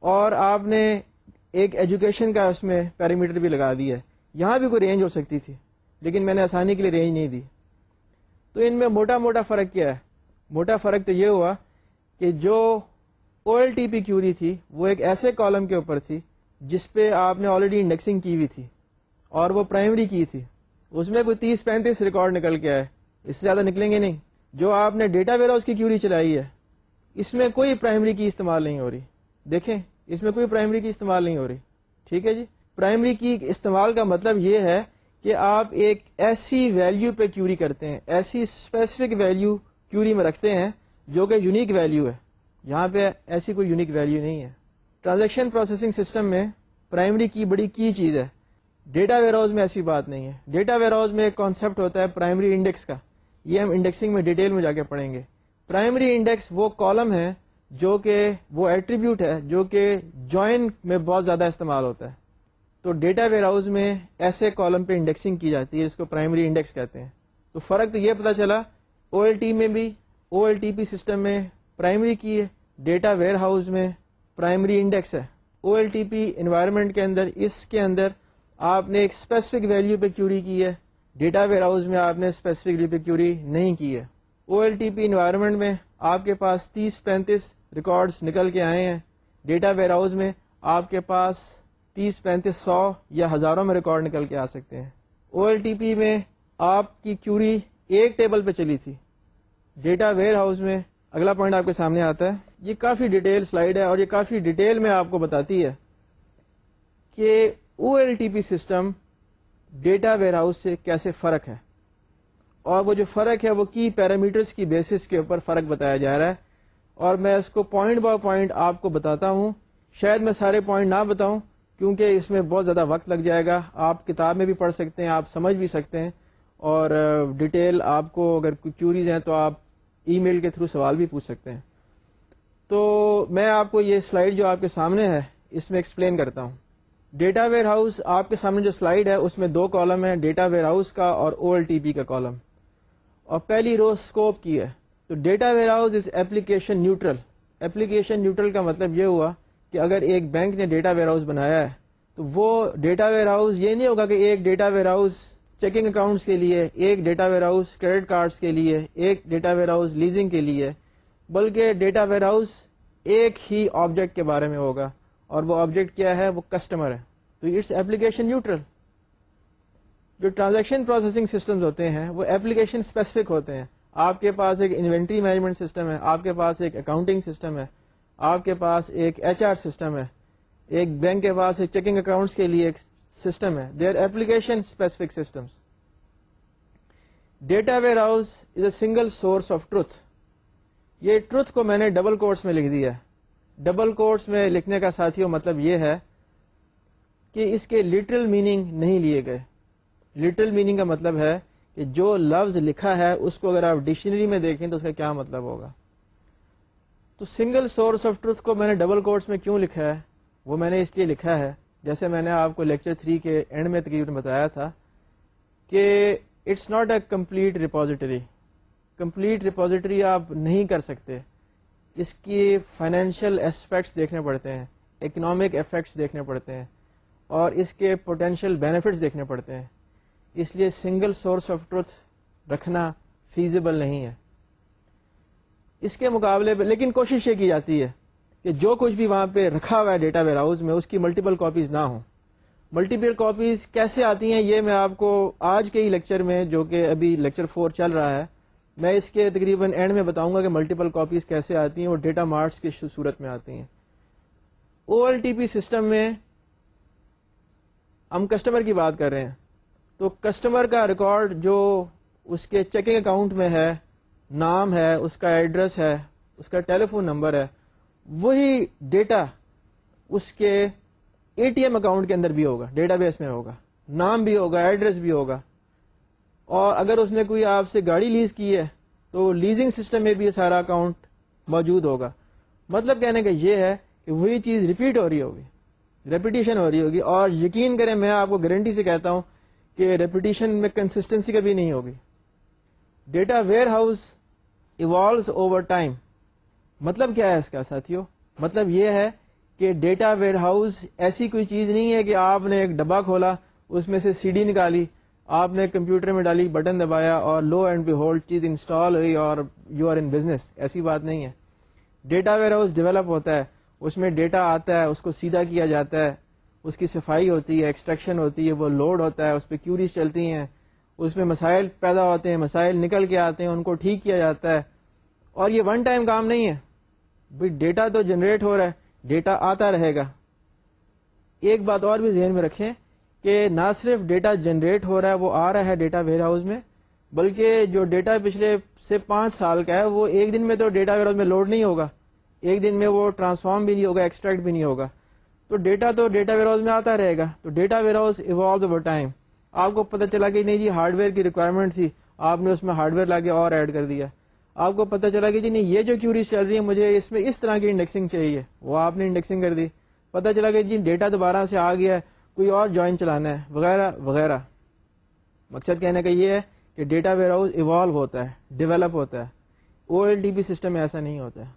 اور آپ نے ایک ایجوکیشن کا اس میں پیرامیٹر بھی لگا دیا ہے۔ یہاں بھی کوئی رینج ہو سکتی تھی، لیکن میں نے آسانی کے لیے رینج نہیں دی۔ تو ان میں موٹا موٹا فرق کیا ہے؟ موٹا فرق تو یہ ہوا کہ جو O L T P query تھی، وہ ایک ایسے کالم کے اوپر تھی جس پہ آپ نے آلریڈی انڈیکسنگ کی ہوئی تھی اور وہ پرائمری کی تھی۔ اس میں کوئی تیس پینتیس ریکارڈ نکل کے آئے۔ اس سے زیادہ نکلیں گے نہیں۔ جو آپ نے ڈیٹا ویئر ہاؤس کی کیوری چلائی ہے، اس میں کوئی پرائمری کی استعمال نہیں ہو رہی۔ دیکھیں، اس میں کوئی پرائمری کی استعمال نہیں ہو رہی۔ ٹھیک ہے جی؟ پرائمری کی استعمال کا مطلب یہ ہے کہ آپ ایک ایسی ویلیو پہ کیوری کرتے ہیں، ایسی اسپیسیفک ویلیو کیوری میں رکھتے ہیں جو کہ یونیک ویلیو ہے۔ یہاں پہ ایسی کوئی یونیک ویلیو نہیں ہے۔ ٹرانزیکشن پروسیسنگ سسٹم میں پرائمری کی بڑی کی چیز ہے۔ ڈیٹا ویئر ہاؤس میں ایسی بات نہیں ہے۔ ڈیٹا ویئر ہاؤس میں ایک کانسیپٹ ہوتا ہے پرائمری انڈیکس کا۔ یہ ہم انڈیکسنگ میں ڈیٹیل میں جا کے پڑھیں گے۔ پرائمری انڈیکس وہ کالم ہے جو کہ وہ ایٹریبیوٹ ہے جو کہ جوائن میں بہت زیادہ استعمال ہوتا ہے۔ تو ڈیٹا ویئر ہاؤس میں ایسے کالم پہ انڈیکسنگ کی جاتی ہے جس کو پرائمری انڈیکس کہتے ہیں۔ تو فرق تو یہ پتا چلا او ایل ٹی میں بھی O L T P system میں پرائمری کی ہے، ڈیٹا ویئر ہاؤس میں پرائمری انڈیکس ہے۔ O L T P environment کے اندر، اس کے اندر آپ نے ایک اسپیسیفک ویلو پہ کیوری کی ہے۔ ڈیٹا ویئر ہاؤس میں آپ نے اسپیسیفک ویلو پہ کیوری نہیں کی ہے۔ O L T P environment میں آپ کے پاس تیس پینتیس ریکارڈز نکل کے آئے ہیں۔ ڈیٹا ویئر ہاؤس میں آپ کے پاس تیس پینتیس سو یا ہزاروں میں ریکارڈ نکل کے آ سکتے ہیں۔ او ایل ٹی پی میں آپ کی کیوری ایک ٹیبل پہ چلی تھی۔ ڈیٹا ویئر ہاؤس میں اگلا پوائنٹ آپ کے سامنے آتا ہے۔ یہ کافی ڈیٹیل سلائڈ ہے اور یہ کافی ڈیٹیل میں آپ کو بتاتی ہے کہ O L T P system data warehouse سے کیسے فرق ہے؟ اور وہ جو فرق ہے، وہ کی پیرامیٹرس کی بیسس کے اوپر فرق بتایا جا رہا ہے۔ اور میں اس کو پوائنٹ بائی پوائنٹ آپ کو بتاتا ہوں۔ شاید میں سارے پوائنٹ نہ بتاؤں، کیونکہ اس میں بہت زیادہ وقت لگ جائے گا۔ آپ کتاب میں بھی پڑھ سکتے ہیں، آپ سمجھ بھی سکتے ہیں۔ اور ڈیٹیل آپ کو اگر کوئی کیوریز ہیں تو آپ ای میل کے تھرو سوال بھی پوچھ سکتے ہیں۔ تو میں آپ کو یہ سلائڈ جو آپ کے سامنے ہے، اس میں ایکسپلین کرتا ہوں۔ ڈیٹا ویئر ہاؤس آپ کے سامنے جو سلائڈ ہے، اس میں دو کالم ہے ڈیٹا ویئر ہاؤس کا اور او ایل ٹی پی کا کالم۔ اور پہلی رو اسکوپ کی ہے۔ تو data warehouse is application neutral. Application neutral کا مطلب یہ ہوا کہ اگر ایک بینک نے ڈیٹا ویئر ہاؤس بنایا ہے، تو وہ ڈیٹا ویئر ہاؤس یہ نہیں ہوگا کہ ایک data warehouse checking accounts کے لیے، ایک data warehouse credit cards کے لیے، ایک ڈیٹا ویئر ہاؤس لیزنگ کے لیے، بلکہ ڈیٹا ویئر ہاؤس ایک ہی آبجیکٹ کے بارے میں ہوگا۔ اور وہ آبجیکٹ کیا ہے؟ وہ کسٹمر ہے۔ تو اٹس ایپلیکیشن نیوٹرل جو ٹرانزیکشن پروسیسنگ سسٹم ہوتے ہیں، وہ ایپلیکیشن اسپیسیفک ہوتے ہیں۔ آپ کے پاس ایک انوینٹری مینجمنٹ سسٹم ہے، آپ کے پاس ایک اکاؤنٹنگ سسٹم ہے، آپ کے پاس ایک ایچ آر سسٹم ہے۔ ایک بینک کے پاس ایک چیکنگ اکاؤنٹس کے لیے ایک سسٹم ہے۔ They are application specific system data warehouse is a single source of truth یہ ٹروتھ کو میں نے ڈبل کورس میں لکھ دیا ڈبل کورس میں لکھنے کا ساتھیوں مطلب یہ ہے کہ اس کے لٹرل میننگ نہیں لیے گئے۔ لٹرل میننگ کا مطلب ہے کہ جو لفظ لکھا ہے، اس کو اگر آپ ڈکشنری میں دیکھیں تو اس کا کیا مطلب ہوگا؟ تو سنگل سورس آف ٹروتھ کو میں نے ڈبل کورس میں کیوں لکھا ہے؟ وہ میں نے اس لیے لکھا ہے، جیسے میں نے آپ کو لیکچر تھری کے اینڈ میں تقریباً بتایا تھا کہ it's not a complete repository complete repository آپ نہیں کر سکتے۔ اس کی فائنینشیل اسپیکٹس دیکھنے پڑتے ہیں اکنامک افیکٹس دیکھنے پڑتے ہیں اور اس کے پوٹینشیل بینیفٹس دیکھنے پڑتے ہیں۔ اس لیے سنگل سورس آف ٹروتھ رکھنا فیزیبل نہیں ہے۔ اس کے مقابلے پہ لیکن کوشش یہ کی جاتی ہے کہ جو کچھ بھی وہاں پہ رکھا ہوا ہے ڈیٹا ویئر ہاؤس میں، اس کی ملٹیپل کاپیز نہ ہوں۔ ملٹیپل کاپیز کیسے آتی ہیں، یہ میں آپ کو آج کے ہی لیکچر میں، جو کہ ابھی لیکچر فور چل رہا ہے میں اس کے تقریباً اینڈ میں بتاؤں گا کہ ملٹیپل کاپیز کیسے آتی ہیں اور ڈیٹا مارٹس کی صورت میں آتی ہیں۔ O L T P system میں ہم کسٹمر کی بات کر رہے ہیں۔ تو کسٹمر کا ریکارڈ جو اس کے چیکنگ اکاؤنٹ میں ہے، نام ہے، اس کا ایڈریس ہے، اس کا ٹیلی فون نمبر ہے، وہی ڈیٹا اس کے اے ٹی ایم اکاؤنٹ کے اندر بھی ہوگا ڈیٹا بیس میں ہوگا۔ نام بھی ہوگا ایڈریس بھی ہوگا۔ اور اگر اس نے کوئی آپ سے گاڑی لیز کی ہے، تو لیزنگ سسٹم میں بھی یہ سارا اکاؤنٹ موجود ہوگا۔ مطلب کہنے کا یہ ہے کہ وہی چیز ریپیٹ ہو رہی ہوگی۔ ریپیٹیشن ہو رہی ہوگی۔ اور یقین کریں، میں آپ کو گارنٹی سے کہتا ہوں کہ ریپوٹیشن میں کنسسٹنسی کبھی نہیں ہوگی۔ Data warehouse evolves over time مطلب کیا ہے اس کا ساتھیوں مطلب یہ ہے کہ ڈیٹا ویئر ہاؤس ایسی کوئی چیز نہیں ہے کہ آپ نے ایک ڈبا کھولا، اس میں سے سی ڈی نکالی آپ نے کمپیوٹر میں ڈالی، بٹن دبایا اور لو اینڈ بی ہولڈ چیز انسٹال ہوئی اور یو آر ان بزنس ایسی بات نہیں ہے۔ ڈیٹا ویئر ہاؤس ڈیولپ ہوتا ہے، اس میں ڈیٹا آتا ہے، اس کو سیدھا کیا جاتا ہے۔ اس کی صفائی ہوتی ہے ایکسٹریکشن ہوتی ہے، وہ لوڈ ہوتا ہے، اس پہ کیوریز چلتی ہیں۔ اس میں مسائل پیدا ہوتے ہیں، مسائل نکل کے آتے ہیں، ان کو ٹھیک کیا جاتا ہے۔ اور یہ ون ٹائم کام نہیں ہے۔ بھائی ڈیٹا تو جنریٹ ہو رہا ہے ڈیٹا آتا رہے گا۔ ایک بات اور بھی ذہن میں رکھیں کہ نہ صرف ڈیٹا جنریٹ ہو رہا ہے، وہ آ رہا ہے ڈیٹا ویئر ہاؤس میں، بلکہ جو ڈیٹا پچھلے سے پانچ سال کا ہے، وہ ایک دن میں تو ڈیٹا ویئر ہاؤس میں لوڈ نہیں ہوگا۔ ایک دن میں وہ ٹرانسفارم بھی نہیں ہوگا ایکسٹریکٹ بھی نہیں ہوگا۔ تو ڈیٹا تو ڈیٹا ویئر ہاؤس میں آتا رہے گا۔ تو data warehouse evolve over time آپ کو پتا چلا کہ نہیں جی ہارڈ ویئر کی ریکوائرمنٹ تھی۔ آپ نے اس میں ہارڈ ویئر لا کے اور ایڈ کر دیا۔ آپ کو پتا چلا کہ جی نہیں، یہ جو کیوریز چل رہی ہے مجھے اس میں اس طرح کی انڈیکسنگ چاہیے۔ وہ آپ نے انڈیکسنگ کر دی۔ پتا چلا کہ جی ڈیٹا دوبارہ سے آ گیا ہے۔ کوئی اور جوائن چلانا ہے، وغیرہ وغیرہ۔ مقصد کہنے کا یہ ہے کہ ڈیٹا ویئر ہاؤس ایوالو ہوتا ہے ڈیولپ ہوتا ہے۔ O L D P system میں ایسا نہیں ہوتا ہے۔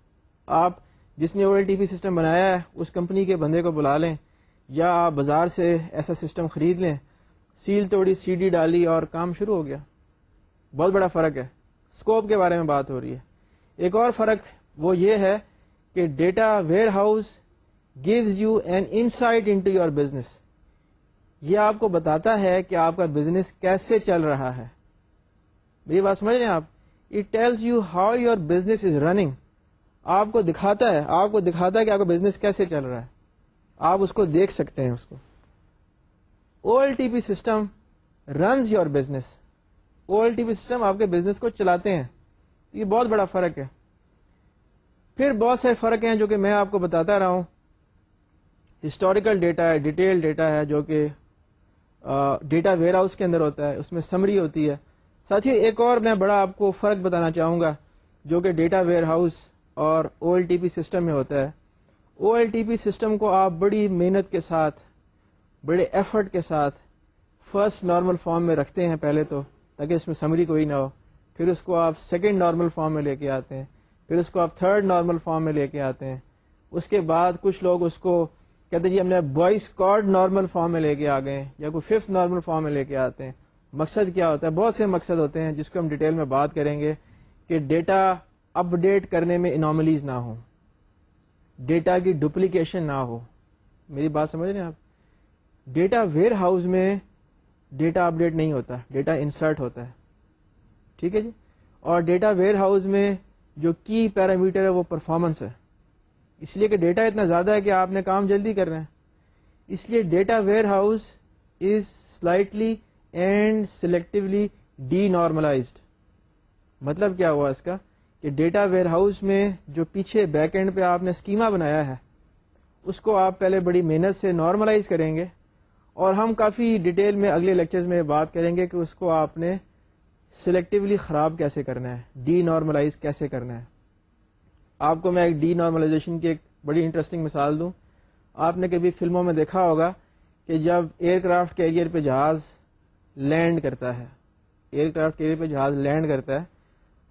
آپ جس نے O L T P system بنایا ہے، اس کمپنی کے بندے کو بلا لیں، یا آپ بازار سے ایسا سسٹم خرید لیں۔ سیل توڑی سی ڈی ڈالی اور کام شروع ہو گیا۔ بہت بڑا فرق ہے۔ اسکوپ کے بارے میں بات ہو رہی ہے۔ ایک اور فرق وہ یہ ہے کہ data warehouse gives you an insight into your business یہ آپ کو بتاتا ہے کہ آپ کا بزنس کیسے چل رہا ہے۔ میری بات سمجھ رہے ہیں آپ؟ It tells you how your business is running آپ کو دکھاتا ہے، آپ کو دکھاتا ہے کہ آپ کا بزنس کیسے چل رہا ہے۔ آپ اس کو دیکھ سکتے ہیں اس کو۔ O L T P system runs your business O L T P system آپ کے بزنس کو چلاتے ہیں۔ یہ بہت بڑا فرق ہے۔ پھر بہت سے فرق ہیں جو کہ میں آپ کو بتاتا رہا ہوں۔ ہسٹوریکل ڈیٹا ہے ڈیٹیل ڈیٹا ہے جو کہ ڈیٹا ویئر ہاؤس کے اندر ہوتا ہے، اس میں سمری ہوتی ہے۔ ساتھ ہی ایک اور میں بڑا آپ کو فرق بتانا چاہوں گا، جو کہ ڈیٹا ویئر ہاؤس اور O L T P system میں ہوتا ہے۔ O L T P system کو آپ بڑی محنت کے ساتھ، بڑے ایفرٹ کے ساتھ فرسٹ نارمل فارم میں رکھتے ہیں پہلے تو، تاکہ اس میں سمری کوئی نہ ہو۔ پھر اس کو آپ سیکنڈ نارمل فارم میں لے کے آتے ہیں۔ پھر اس کو آپ تھرڈ نارمل فارم میں لے کے آتے ہیں۔ اس کے بعد کچھ لوگ اس کو کہتے جی ہم نے بوائس کارڈ نارمل فارم میں لے کے آ گئے یا کوئی ففتھ نارمل فارم میں لے کے آتے ہیں۔ مقصد کیا ہوتا ہے؟ بہت سے مقصد ہوتے ہیں جس کو ہم ڈیٹیل میں بات کریں گے کہ ڈیٹا اپ ڈیٹ کرنے میں اناملیز نہ ہو ڈیٹا کی ڈپلیکیشن نہ ہو۔ میری بات سمجھ رہے ہیں آپ؟ ڈیٹا ویئر ہاؤس میں ڈیٹا اپ ڈیٹ نہیں ہوتا، ڈیٹا انسرٹ ہوتا ہے۔ ٹھیک ہے جی؟ اور ڈیٹا ویئر ہاؤس میں جو کی پیرامیٹر ہے وہ پرفارمنس ہے۔ اس لیے کہ ڈیٹا اتنا زیادہ ہے کہ آپ نے کام جلدی کر رہے ہیں۔ اس لیے data warehouse is slightly and selectively denormalized مطلب کیا ہوا اس کا؟ کہ ڈیٹا ویئر ہاؤس میں جو پیچھے بیک اینڈ پہ آپ نے اسکیما بنایا ہے، اس کو آپ پہلے بڑی محنت سے نارملائز کریں گے۔ اور ہم کافی ڈیٹیل میں اگلے لیکچرز میں بات کریں گے کہ اس کو آپ نے سلیکٹولی خراب کیسے کرنا ہے ڈی نارملائز کیسے کرنا ہے۔ آپ کو میں ایک ڈی نارملائزیشن کی ایک بڑی انٹرسٹنگ مثال دوں۔ آپ نے کبھی فلموں میں دیکھا ہوگا کہ جب ایئر کرافٹ کیریئر پہ جہاز لینڈ کرتا ہے ایئر کرافٹ کیریئر پہ جہاز لینڈ کرتا ہے،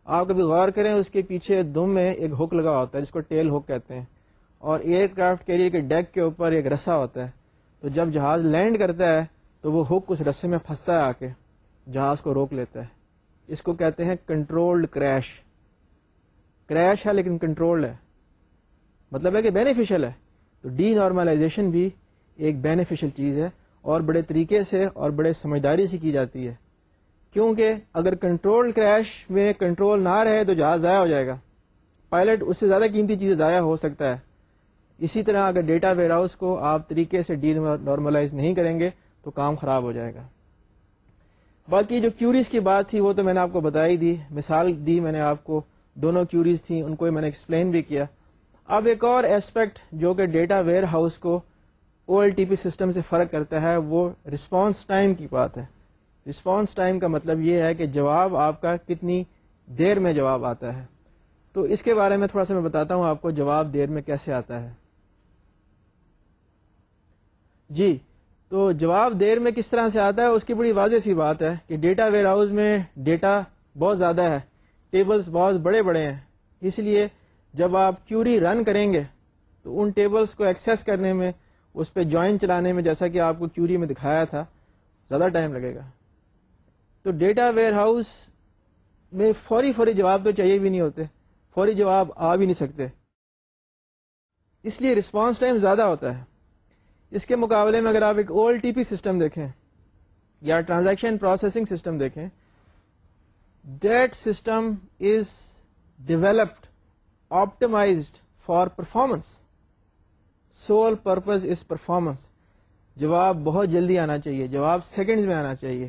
آپ کبھی غور کریں اس کے پیچھے دم میں ایک ہک لگا ہوتا ہے جس کو ٹیل ہک کہتے ہیں۔ اور ایئر کرافٹ کیریئر کے ڈیک کے اوپر ایک رسا ہوتا ہے۔ تو جب جہاز لینڈ کرتا ہے، تو وہ ہک اس رسے میں پھنستا ہے آ کے، جہاز کو روک لیتا ہے۔ اس کو کہتے ہیں کنٹرولڈ کریش کریش ہے لیکن کنٹرولڈ ہے۔ مطلب ہے کہ بینیفیشل ہے۔ تو ڈی نارملائزیشن بھی ایک بینیفیشل چیز ہے اور بڑے طریقے سے اور بڑے سمجھداری سے کی جاتی ہے۔ کیونکہ اگر کنٹرول کریش میں کنٹرول نہ رہے تو جہاز ضائع ہو جائے گا۔ پائلٹ اس سے زیادہ قیمتی چیزیں ضائع ہو سکتا ہے۔ اسی طرح اگر ڈیٹا ویئر ہاؤس کو آپ طریقے سے ڈی نارملائز نہیں کریں گے تو کام خراب ہو جائے گا۔ باقی جو کیوریز کی بات تھی وہ تو میں نے آپ کو بتائی دی، مثال دی میں نے آپ کو۔ دونوں کیوریز تھیں، ان کو میں نے ایکسپلین بھی کیا۔ اب ایک اور ایسپیکٹ جو کہ ڈیٹا ویئر ہاؤس کو O L T P system سے فرق کرتا ہے، وہ رسپانس ٹائم کی بات ہے۔ رسپانس ٹائم کا مطلب یہ ہے کہ جواب آپ کا کتنی دیر میں جواب آتا ہے۔ تو اس کے بارے میں تھوڑا سا میں بتاتا ہوں آپ کو جواب دیر میں کیسے آتا ہے۔ جی تو جواب دیر میں کس طرح سے آتا ہے؟ اس کی بڑی واضح سی بات ہے کہ ڈیٹا ویئر ہاؤس میں ڈیٹا بہت زیادہ ہے۔ ٹیبلز بہت بڑے بڑے ہیں۔ اس لیے جب آپ کیوری رن کریں گے تو ان ٹیبلز کو ایکسیس کرنے میں، اس پہ جوائن چلانے میں، جیسا کہ آپ کو کیوری میں دکھایا تھا، زیادہ ٹائم لگے گا۔ تو ڈیٹا ویئر ہاؤس میں فوری فوری جواب تو چاہیے بھی نہیں ہوتے، فوری جواب آ بھی نہیں سکتے۔ اس لیے رسپانس ٹائم زیادہ ہوتا ہے۔ اس کے مقابلے میں اگر آپ ایک اول ٹی پی سسٹم دیکھیں یا ٹرانزیکشن پروسیسنگ سسٹم دیکھیں that system is developed optimized for performance. Sole purpose is performance. جواب بہت جلدی آنا چاہیے، جواب سیکنڈز میں آنا چاہیے۔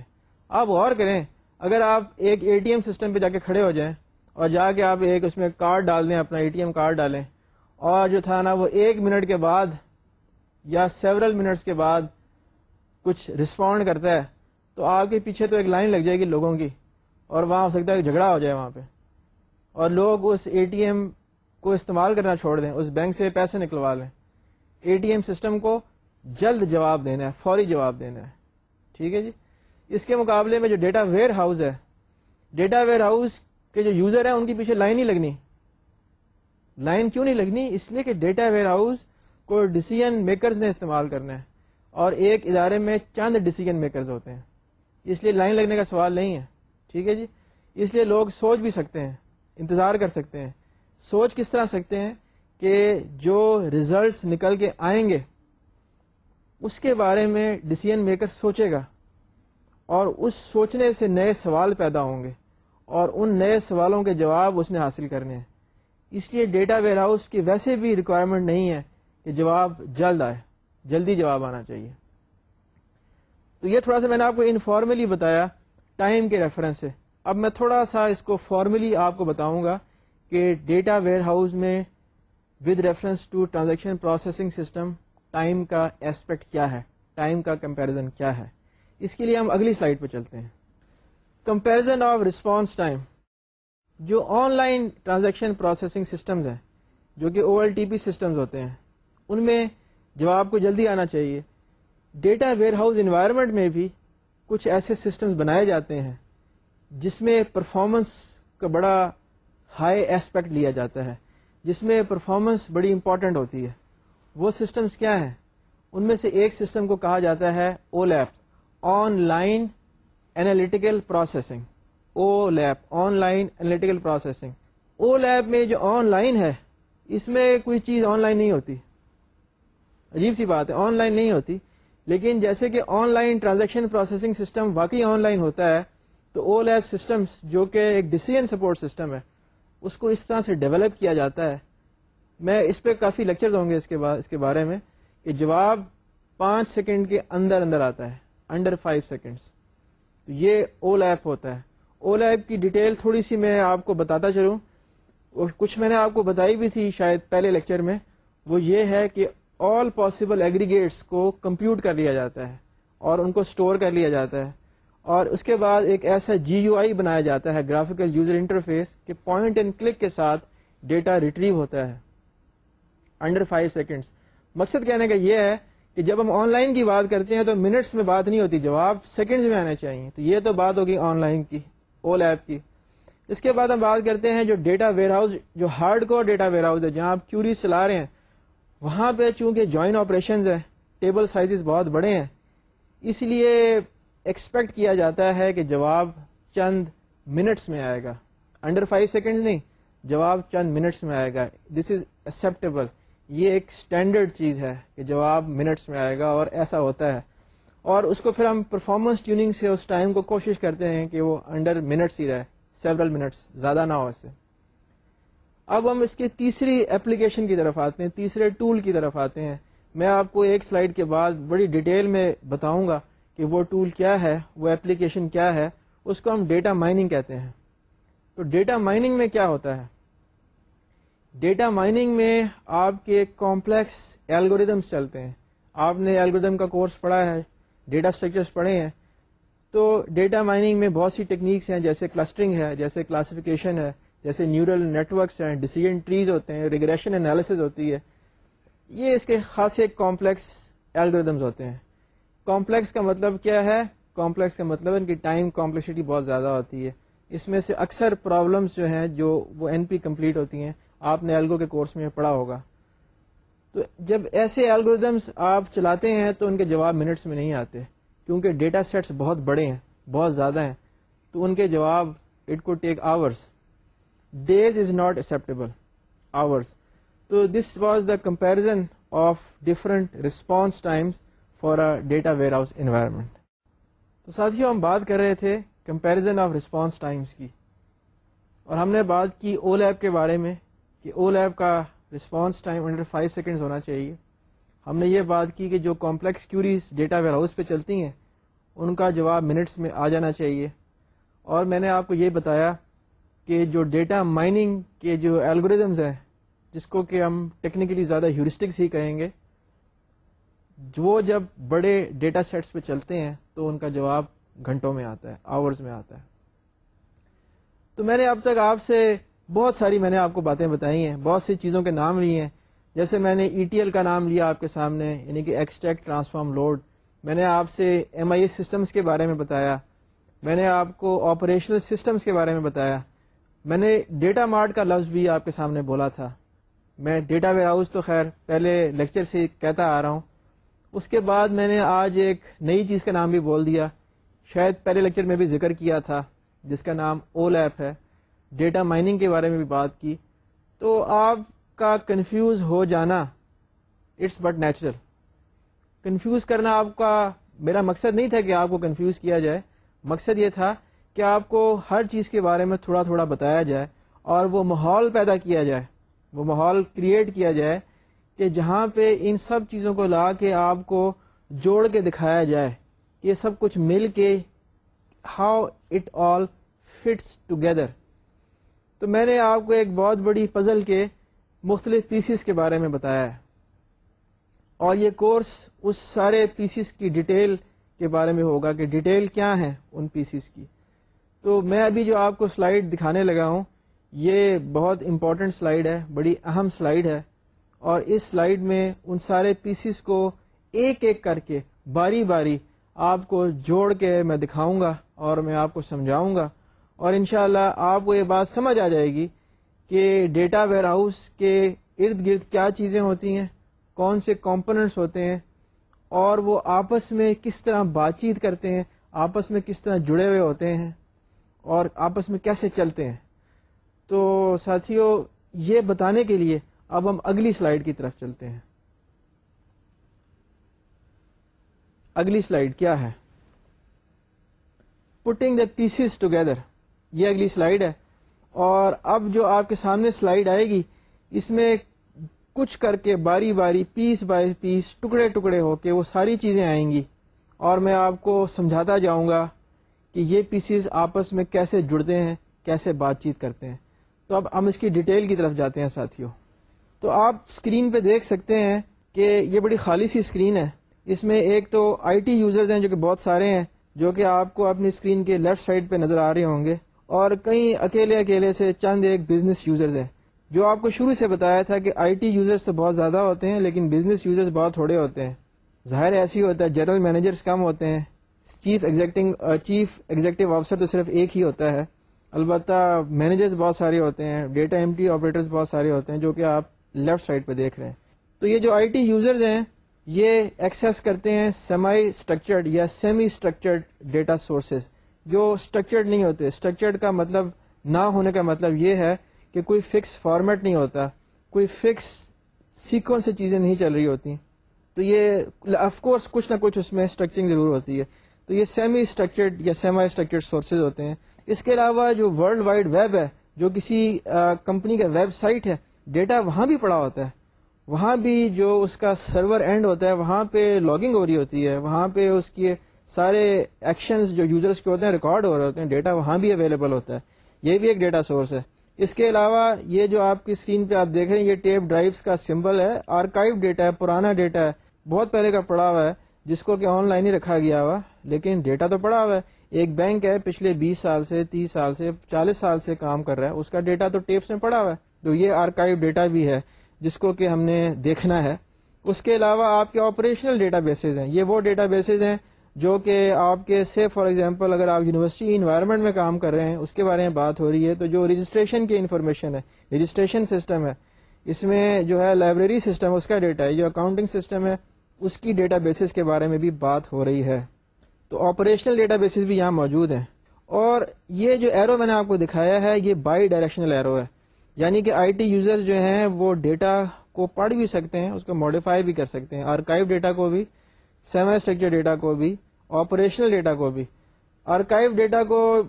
آپ غور کریں، اگر آپ ایک اے ٹی ایم سسٹم پہ جا کے کھڑے ہو جائیں اور جا کے آپ ایک اس میں کارڈ ڈال دیں، اپنا اے ٹی ایم کارڈ ڈالیں، اور جو تھا نا وہ ایک منٹ کے بعد یا سیورل منٹس کے بعد کچھ رسپونڈ کرتا ہے، تو آپ کے پیچھے تو ایک لائن لگ جائے گی لوگوں کی۔ اور وہاں ہو سکتا ہے کہ جھگڑا ہو جائے وہاں پہ۔ اور لوگ اس اے ٹی ایم کو استعمال کرنا چھوڑ دیں، اس بینک سے پیسے نکلوا لیں۔ اے ٹی ایم سسٹم کو جلد جواب دینا ہے، فوری جواب دینا ہے۔ ٹھیک ہے جی؟ اس کے مقابلے میں جو ڈیٹا ویئر ہاؤس ہے، ڈیٹا ویئر ہاؤس کے جو یوزر ہیں، ان کے پیچھے لائن ہی لگنی۔ لائن کیوں نہیں لگنی؟ اس لیے کہ ڈیٹا ویئر ہاؤس کو ڈسیزن میکرز نے استعمال کرنا ہے۔ اور ایک ادارے میں چند ڈسیزن میکرز ہوتے ہیں۔ اس لیے لائن لگنے کا سوال نہیں ہے۔ ٹھیک ہے جی؟ اس لیے لوگ سوچ بھی سکتے ہیں، انتظار کر سکتے ہیں۔ سوچ کس طرح سکتے ہیں کہ جو ریزلٹس نکل کے آئیں گے، اس کے بارے میں ڈسیزن میکر سوچے گا اور اس سوچنے سے نئے سوال پیدا ہوں گے اور ان نئے سوالوں کے جواب اس نے حاصل کرنے ہیں۔ اس لیے ڈیٹا ویئر ہاؤس کی ویسے بھی ریکوائرمنٹ نہیں ہے کہ جواب جلد آئے، جلدی جواب آنا چاہیے۔ تو یہ تھوڑا سا میں نے آپ کو انفارملی بتایا ٹائم کے ریفرنس سے اب میں تھوڑا سا اس کو فارملی آپ کو بتاؤں گا کہ ڈیٹا ویئر ہاؤس میں with reference to transaction processing system time کا ایسپیکٹ کیا ہے ٹائم کا کمپیرزن کیا ہے۔ اس کے لیے ہم اگلی سلائڈ پہ چلتے ہیں۔ کمپیرزن آف رسپانس ٹائم جو online transaction processing systems ہیں، جو کہ O L T P systems ہوتے ہیں، ان میں جواب کو جلدی آنا چاہیے۔ ڈیٹا ویئر ہاؤس انوائرمنٹ میں بھی کچھ ایسے سسٹمز بنائے جاتے ہیں جس میں پرفارمنس کا بڑا ہائی ایسپیکٹ لیا جاتا ہے، جس میں پرفارمنس بڑی امپورٹنٹ ہوتی ہے۔ وہ سسٹمز کیا ہیں؟ ان میں سے ایک سسٹم کو کہا جاتا ہے OLAP online analytical processing OLAP online analytical processing OLAP میں جو آن لائن ہے، اس میں کوئی چیز آن لائن نہیں ہوتی۔ عجیب سی بات ہے آن لائن نہیں ہوتی۔ لیکن جیسے کہ online transaction processing system واقعی آن لائن ہوتا ہے، تو او لیب سسٹم جو کہ ایک ڈیسیجن سپورٹ سسٹم ہے، اس کو اس طرح سے ڈیولپ کیا جاتا ہے۔ میں اس پہ کافی لیکچر ہوں گے اس کے بعد اس کے بارے میں، کہ جواب پانچ سیکنڈ کے اندر اندر آتا ہے انڈر فائیو سیکنڈس تو یہ او لیپ ہوتا ہے۔ او لیب کی ڈیٹیل تھوڑی سی میں آپ کو بتاتا چلوں۔ کچھ میں نے آپ کو بتائی بھی تھی شاید پہلے لیکچر میں، وہ یہ ہے کہ آل پاسبل ایگریگیٹس کو کمپیوٹ کر لیا جاتا ہے اور ان کو اسٹور کر لیا جاتا ہے اور اس کے بعد ایک ایسا جی یو آئی بنایا جاتا ہے گرافیکل یوزر انٹرفیس کہ پوائنٹ اینڈ کلک کے ساتھ ڈیٹا ریٹریو ہوتا ہے انڈر فائیو سیکنڈس مقصد کہنے کا یہ ہے کہ جب ہم آن لائن کی بات کرتے ہیں تو منٹس میں بات نہیں ہوتی، جواب سیکنڈز میں آنے چاہیے۔ تو یہ تو بات ہوگی آن لائن کی اول ایپ کی۔ اس کے بعد ہم بات کرتے ہیں جو ڈیٹا ویئر ہاؤس جو hard core data warehouse ہے، جہاں آپ کیوریز چلا رہے ہیں۔ وہاں پہ چونکہ جوائن آپریشن ہے ٹیبل سائز بہت بڑے ہیں، اس لیے ایکسپیکٹ کیا جاتا ہے کہ جواب چند منٹس میں آئے گا۔ انڈر فائیو سیکنڈ نہیں، جواب چند منٹس میں آئے گا۔ دس از ایکسپٹیبل یہ ایک اسٹینڈرڈ چیز ہے کہ جواب منٹس میں آئے گا اور ایسا ہوتا ہے۔ اور اس کو پھر ہم پرفارمنس ٹیوننگ سے اس ٹائم کو کوشش کرتے ہیں کہ وہ انڈر منٹس ہی رہے سیورل منٹس زیادہ نہ ہو اس سے۔ اب ہم اس کی تیسری اپلیکیشن کی طرف آتے ہیں، تیسرے ٹول کی طرف آتے ہیں۔ میں آپ کو ایک سلائڈ کے بعد بڑی ڈیٹیل میں بتاؤں گا کہ وہ ٹول کیا ہے، وہ اپلیکیشن کیا ہے۔ اس کو ہم ڈیٹا مائننگ کہتے ہیں۔ تو ڈیٹا مائننگ میں کیا ہوتا ہے؟ ڈیٹا مائننگ میں آپ کے کمپلیکس ایلگوریدمس چلتے ہیں۔ آپ نے ایلگوریدم کا کورس پڑھا ہے ڈیٹا اسٹرکچرس پڑھے ہیں۔ تو ڈیٹا مائننگ میں بہت سی ٹیکنیکس ہیں، جیسے کلسٹرنگ ہے، جیسے کلاسیفیکیشن ہے۔ جیسے نیورل نیٹورکس ہیں ڈیسیجن ٹریز ہوتے ہیں ریگریشن انالیسز ہوتی ہے، یہ اس کے خاصے کمپلیکس ایلگوریدمز ہوتے ہیں. کمپلیکس کا مطلب کیا ہے؟ کمپلیکس کا مطلب ان کی ٹائم کمپلیکسٹی بہت زیادہ ہوتی ہے. اس میں سے اکثر پرابلمس جو ہیں جو وہ این پی کمپلیٹ ہوتی ہیں. آپ نے ایلگو کے کورس میں پڑھا ہوگا. تو جب ایسے الگوریدمس آپ چلاتے ہیں تو ان کے جواب منٹس میں نہیں آتے. کیونکہ ڈیٹا سیٹس بہت بڑے ہیں، بہت زیادہ ہیں. تو ان کے جواب اٹ کو take hours days is not acceptable hours تو this was the comparison of different response times for a data warehouse environment تو ساتھیوں ہم بات کر رہے تھے کمپیرزن آف ریسپانس ٹائمس کی۔ اور ہم نے بات کی او لیب کے بارے میں کہ او لیب کا response time under five seconds ہونا چاہیے۔ ہم نے یہ بات کی کہ جو complex queries data warehouse پہ چلتی ہیں، ان کا جواب منٹس میں آ جانا چاہیے۔ اور میں نے آپ کو یہ بتایا کہ جو ڈیٹا مائننگ کے جو الگوریدمز ہیں، جس کو کہ ہم ٹیکنیکلی زیادہ ہیورسٹکس ہی کہیں گے، وہ جب بڑے ڈیٹا سیٹس پہ چلتے ہیں تو ان کا جواب گھنٹوں میں آتا ہے آورز میں آتا ہے۔ تو میں نے اب تک آپ سے بہت ساری میں نے آپ کو باتیں بتائی ہیں، بہت سی چیزوں کے نام لیے ہیں۔ جیسے میں نے ای ٹی ایل کا نام لیا آپ کے سامنے یعنی کہ ایکسٹیکٹ ٹرانسفارم لوڈ میں نے آپ سے ایم آئی ایس سسٹمس کے بارے میں بتایا۔ میں نے آپ کو آپریشنل سسٹمس کے بارے میں بتایا۔ میں نے ڈیٹا مارٹ کا لفظ بھی آپ کے سامنے بولا تھا۔ میں ڈیٹا ویئر ہاؤس تو خیر پہلے لیکچر سے کہتا آ رہا ہوں۔ اس کے بعد میں نے آج ایک نئی چیز کا نام بھی بول دیا۔ شاید پہلے لیکچر میں بھی ذکر کیا تھا، جس کا نام او لیپ ہے۔ ڈیٹا مائننگ کے بارے میں بھی بات کی۔ تو آپ کا کنفیوز ہو جانا، اٹس بٹ نیچرل۔ کنفیوز کرنا آپ کا، میرا مقصد نہیں تھا کہ آپ کو کنفیوز کیا جائے۔ مقصد یہ تھا کہ آپ کو ہر چیز کے بارے میں تھوڑا تھوڑا بتایا جائے اور وہ ماحول پیدا کیا جائے، وہ ماحول کریٹ کیا جائے کہ جہاں پہ ان سب چیزوں کو لا کے آپ کو جوڑ کے دکھایا جائے یہ سب کچھ مل کے how it all fits together تو میں نے آپ کو ایک بہت بڑی پزل کے مختلف پیسز کے بارے میں بتایا ہے اور یہ کورس اس سارے پیسز کی ڈیٹیل کے بارے میں ہوگا کہ ڈیٹیل کیا ہے ان پیسز کی۔ تو میں ابھی جو آپ کو سلائیڈ دکھانے لگا ہوں، یہ بہت امپورٹنٹ سلائیڈ ہے، بڑی اہم سلائیڈ ہے۔ اور اس سلائیڈ میں ان سارے پیسز کو ایک ایک کر کے، باری باری آپ کو جوڑ کے میں دکھاؤں گا اور میں آپ کو سمجھاؤں گا۔ اور انشاءاللہ اللہ آپ کو یہ بات سمجھ آ جائے گی کہ ڈیٹا ویئر ہاؤس کے ارد گرد کیا چیزیں ہوتی ہیں، کون سے کمپوننٹس ہوتے ہیں، اور وہ آپس میں کس طرح بات چیت کرتے ہیں، آپس میں کس طرح جڑے ہوئے ہوتے ہیں۔ اور آپس میں کیسے چلتے ہیں؟ تو ساتھیوں، یہ بتانے کے لیے اب ہم اگلی سلائیڈ کی طرف چلتے ہیں۔ اگلی سلائیڈ کیا ہے؟ پٹنگ دا پیسز ٹوگیدر یہ اگلی سلائیڈ ہے۔ اور اب جو آپ کے سامنے سلائیڈ آئے گی، اس میں کچھ کر کے باری باری، پیس بائی پیس، ٹکڑے ٹکڑے ہو کے وہ ساری چیزیں آئیں گی۔ اور میں آپ کو سمجھاتا جاؤں گا کہ یہ پیسز آپس میں کیسے جڑتے ہیں، کیسے بات چیت کرتے ہیں۔ تو اب ہم اس کی ڈیٹیل کی طرف جاتے ہیں ساتھیوں تو آپ اسکرین پہ دیکھ سکتے ہیں کہ یہ بڑی خالی سی اسکرین ہے۔ اس میں ایک تو آئی ٹی یوزرز ہیں جو کہ بہت سارے ہیں، جو کہ آپ کو اپنی اسکرین کے لیفٹ سائڈ پہ نظر آ رہے ہوں گے۔ اور کئی اکیلے اکیلے سے چند ایک بزنس یوزرز ہیں۔ جو آپ کو شروع سے بتایا تھا کہ آئی ٹی یوزرز تو بہت زیادہ ہوتے ہیں، لیکن بزنس یوزرز بہت تھوڑے ہوتے ہیں۔ ظاہر ایسی ہوتا ہے جنرل مینیجرز کم ہوتے ہیں۔ Chief executing, chief executive officer تو صرف ایک ہی ہوتا ہے۔ البتہ مینیجرز بہت سارے ہوتے ہیں، ڈیٹا ایم ٹی آپریٹرز بہت سارے ہوتے ہیں جو کہ آپ لیفٹ سائڈ پہ دیکھ رہے ہیں۔ تو یہ جو آئی ٹی یوزرز ہیں، یہ ایکسیس کرتے ہیں سیمائی اسٹرکچرڈ یا سیمی اسٹرکچرڈ ڈیٹا سورسز۔ جو اسٹرکچرڈ نہیں ہوتے اسٹرکچرڈ کا مطلب نہ ہونے کا مطلب یہ ہے کہ کوئی فکس فارمیٹ نہیں ہوتا، کوئی فکس سیکوینس سے چیزیں نہیں چل رہی ہوتی۔ تو یہ آف کورس کچھ نہ کچھ اس میں اسٹرکچرنگ ضرور ہوتی ہے۔ تو یہ سیمی اسٹرکچرڈ یا سیما اسٹرکچرڈ سورسز ہوتے ہیں۔ اس کے علاوہ جو ورلڈ وائڈ ویب ہے، جو کسی کمپنی کا ویب سائٹ ہے ڈیٹا وہاں بھی پڑا ہوتا ہے۔ وہاں بھی جو اس کا سرور اینڈ ہوتا ہے، وہاں پہ لاگنگ ہو رہی ہوتی ہے۔ وہاں پہ اس کے سارے ایکشنز جو یوزرس کے ہوتے ہیں ریکارڈ ہو رہے ہوتے ہیں ڈیٹا وہاں بھی اویلیبل ہوتا ہے۔ یہ بھی ایک ڈیٹا سورس ہے۔ اس کے علاوہ یہ جو آپ کی اسکرین پہ آپ دیکھ رہے ہیں، یہ ٹیپ ڈرائیوس کا سمبل ہے۔ آرکائیو ڈیٹا ہے، پرانا ڈیٹا ہے۔ بہت پہلے کا پڑا ہوا ہے۔ جس کو کہ آن لائن ہی رکھا گیا ہوا، لیکن ڈیٹا تو پڑا ہوا ہے۔ ایک بینک ہے، پچھلے بیس سال سے، تیس سال سے، چالیس سال سے کام کر رہا ہے۔ اس کا ڈیٹا تو ٹیپس میں پڑا ہوا ہے۔ تو یہ آرکائیو ڈیٹا بھی ہے، جس کو کہ ہم نے دیکھنا ہے۔ اس کے علاوہ آپ کے آپریشنل ڈیٹا بیسز ہیں۔ یہ وہ ڈیٹا بیسز ہیں جو کہ آپ کے سے فار ایگزامپل اگر آپ یونیورسٹی انوائرمنٹ میں کام کر رہے ہیں، اس کے بارے میں بات ہو رہی ہے۔ تو جو رجسٹریشن کی انفارمیشن ہے رجسٹریشن سسٹم ہے، اس میں جو ہے لائبریری سسٹم اس کا ڈیٹا ہے۔ جو اکاؤنٹنگ سسٹم ہے اس کی ڈیٹا بیسز کے بارے میں بھی بات ہو رہی ہے۔ تو آپریشنل ڈیٹا بیسز بھی یہاں موجود ہیں۔ اور یہ جو ایرو میں نے آپ کو دکھایا ہے، یہ بائی ڈائریکشنل ایرو ہے۔ یعنی کہ آئی ٹی یوزر جو ہیں، وہ ڈیٹا کو پڑھ بھی سکتے ہیں، اس کو ماڈیفائی بھی کر سکتے ہیں۔ آرکائیو ڈیٹا کو بھی سیمی اسٹرکچر ڈیٹا کو بھی آپریشنل ڈیٹا کو بھی۔ آرکائیو ڈیٹا کو